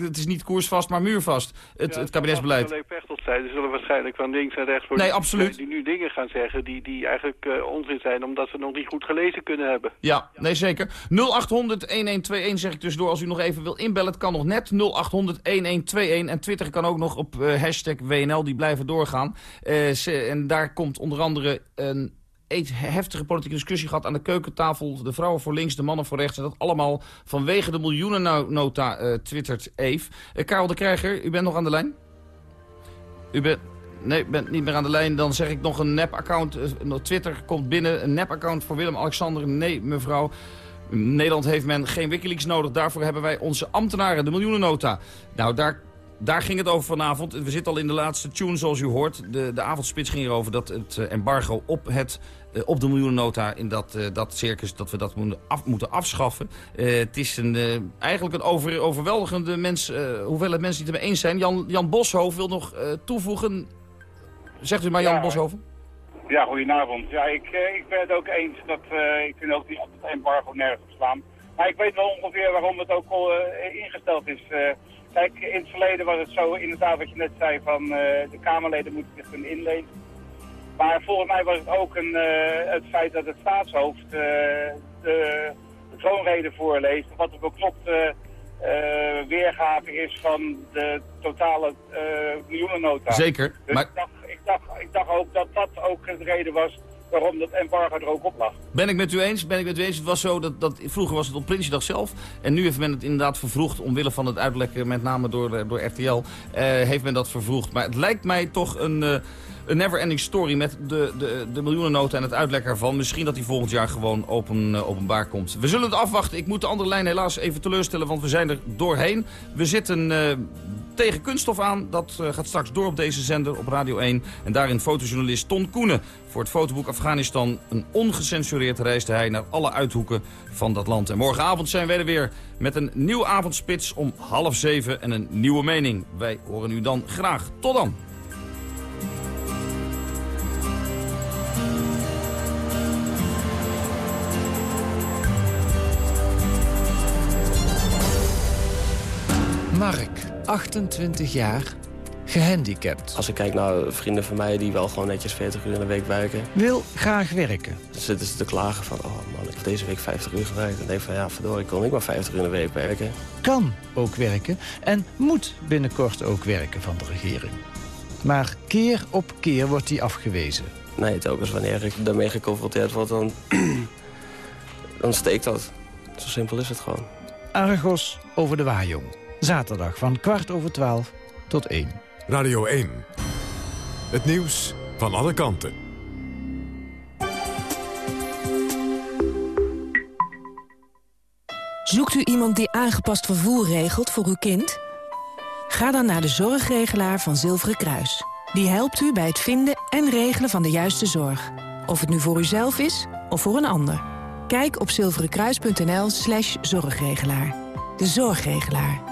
het, is niet koersvast, maar muurvast, het, het kabinetsbeleid. Er zullen waarschijnlijk van links en rechts... Nee, absoluut. Die nu dingen gaan zeggen die, die eigenlijk uh, onzin zijn... omdat ze nog niet goed gelezen kunnen hebben. Ja, nee zeker. 0800-1121 zeg ik dus door als u nog even wil inbellen. Het kan nog net 0800-1121. En Twitter kan ook nog op uh, hashtag WNL, die blijven doorgaan. Uh, en daar komt onder andere een heftige politieke discussie gehad aan de keukentafel. De vrouwen voor links, de mannen voor rechts. En dat allemaal vanwege de miljoenennota uh, twittert Eve. Uh, Karel de Krijger, u bent nog aan de lijn? U bent... Nee, bent niet meer aan de lijn. Dan zeg ik nog een nep-account. Uh, Twitter komt binnen. Een nep-account voor Willem-Alexander. Nee, mevrouw. Nederland heeft men geen Wikileaks nodig. Daarvoor hebben wij onze ambtenaren, de miljoenennota. Nou, daar daar ging het over vanavond. We zitten al in de laatste tune, zoals u hoort. De, de avondspits ging erover dat het embargo op het op de miljoenennota in dat, uh, dat circus dat we dat moeten, af, moeten afschaffen. Uh, het is een, eigenlijk een over, overweldigende mens, hoeveelheid mensen die het ermee eens zijn. Jan, Jan wil nog toevoegen. Zegt u maar Jan ja, Boshoven. Ja, goedenavond. Ja, ik, ik ben het ook eens dat ik vind ook die het embargo nergens op slaan. Maar ik weet wel ongeveer waarom het ook al ingesteld is. kijk, in het verleden was het zo inderdaad wat je net zei van de Kamerleden moeten zich kunnen inlenen. Maar volgens mij was het ook een, uh, het feit dat het staatshoofd uh, de, de troonrede voorleest. Wat ook wel klopt uh, weergave is van de totale miljoenennota. Zeker. Dus maar... ik, dacht, ik, dacht, ik dacht ook dat dat ook de reden was waarom dat embargo er ook op lag. Ben ik met u eens? Ben ik met u eens? Het was zo dat, dat vroeger was het op Prinsjesdag zelf. En nu heeft men het inderdaad vervroegd, omwille van het uitlekken, met name door, door RTL, heeft men dat vervroegd. Maar het lijkt mij toch een een never-ending story met de, de, de miljoenennota en het uitlekken ervan. Misschien dat die volgend jaar gewoon open, openbaar komt. We zullen het afwachten. Ik moet de andere lijn helaas even teleurstellen, want we zijn er doorheen. We zitten tegen kunststof aan. Dat uh, gaat straks door op deze zender op Radio 1. En daarin fotojournalist Ton Koenen. Voor het fotoboek Afghanistan een ongecensureerd reisde hij naar alle uithoeken van dat land. En morgenavond zijn wij er weer met een nieuwe avondspits om half zeven en een nieuwe mening. Wij horen u dan graag. Tot dan! Mark, 28 jaar, gehandicapt. Als ik kijk naar vrienden van mij die wel gewoon netjes 40 uur in de week werken. Wil graag werken. Dan zitten ze te klagen van, oh man, ik heb deze week 50 uur gewerkt. En denk van, ja verdorie, ik kon ik maar 50 uur in de week werken. Kan ook werken en moet binnenkort ook werken van de regering. Maar keer op keer wordt hij afgewezen. Nee, telkens wanneer ik daarmee geconfronteerd word, dan, *clears throat* dan steekt dat. Zo simpel is het gewoon. Argos over de Waaijong. Zaterdag van kwart over twaalf tot één. Radio 1. Het nieuws van alle kanten. Zoekt u iemand die aangepast vervoer regelt voor uw kind? Ga dan naar de zorgregelaar van Zilveren Kruis. Die helpt u bij het vinden en regelen van de juiste zorg. Of het nu voor uzelf is of voor een ander. Kijk op zilverenkruis.nl slash zorgregelaar. De zorgregelaar.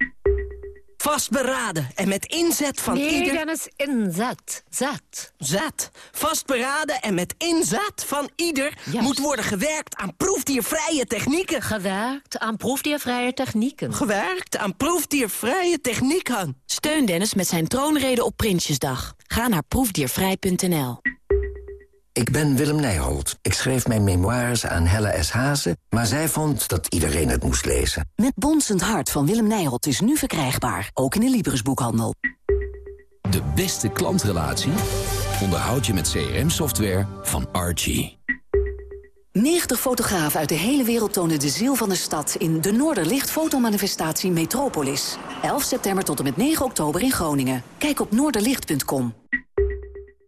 Vastberaden en met inzet van nee, ieder... Nee, Dennis, inzet. Zet. Zet. Vastberaden en met inzet van ieder... moet worden gewerkt aan proefdiervrije technieken. Gewerkt aan proefdiervrije technieken. Gewerkt aan proefdiervrije technieken. Steun Dennis met zijn troonrede op Prinsjesdag. Ga naar proefdiervrij.nl. Ik ben Willem Nijholt. Ik schreef mijn memoires aan Helle S. Hazen, maar zij vond dat iedereen het moest lezen. Met Bonsend Hart van Willem Nijholt is nu verkrijgbaar, ook in de Libris-boekhandel. De beste klantrelatie onderhoud je met CRM-software van Archie. 90 fotografen uit de hele wereld tonen de ziel van de stad... in de Noorderlicht fotomanifestatie Metropolis. 11 september tot en met 9 oktober in Groningen. Kijk op noorderlicht.com.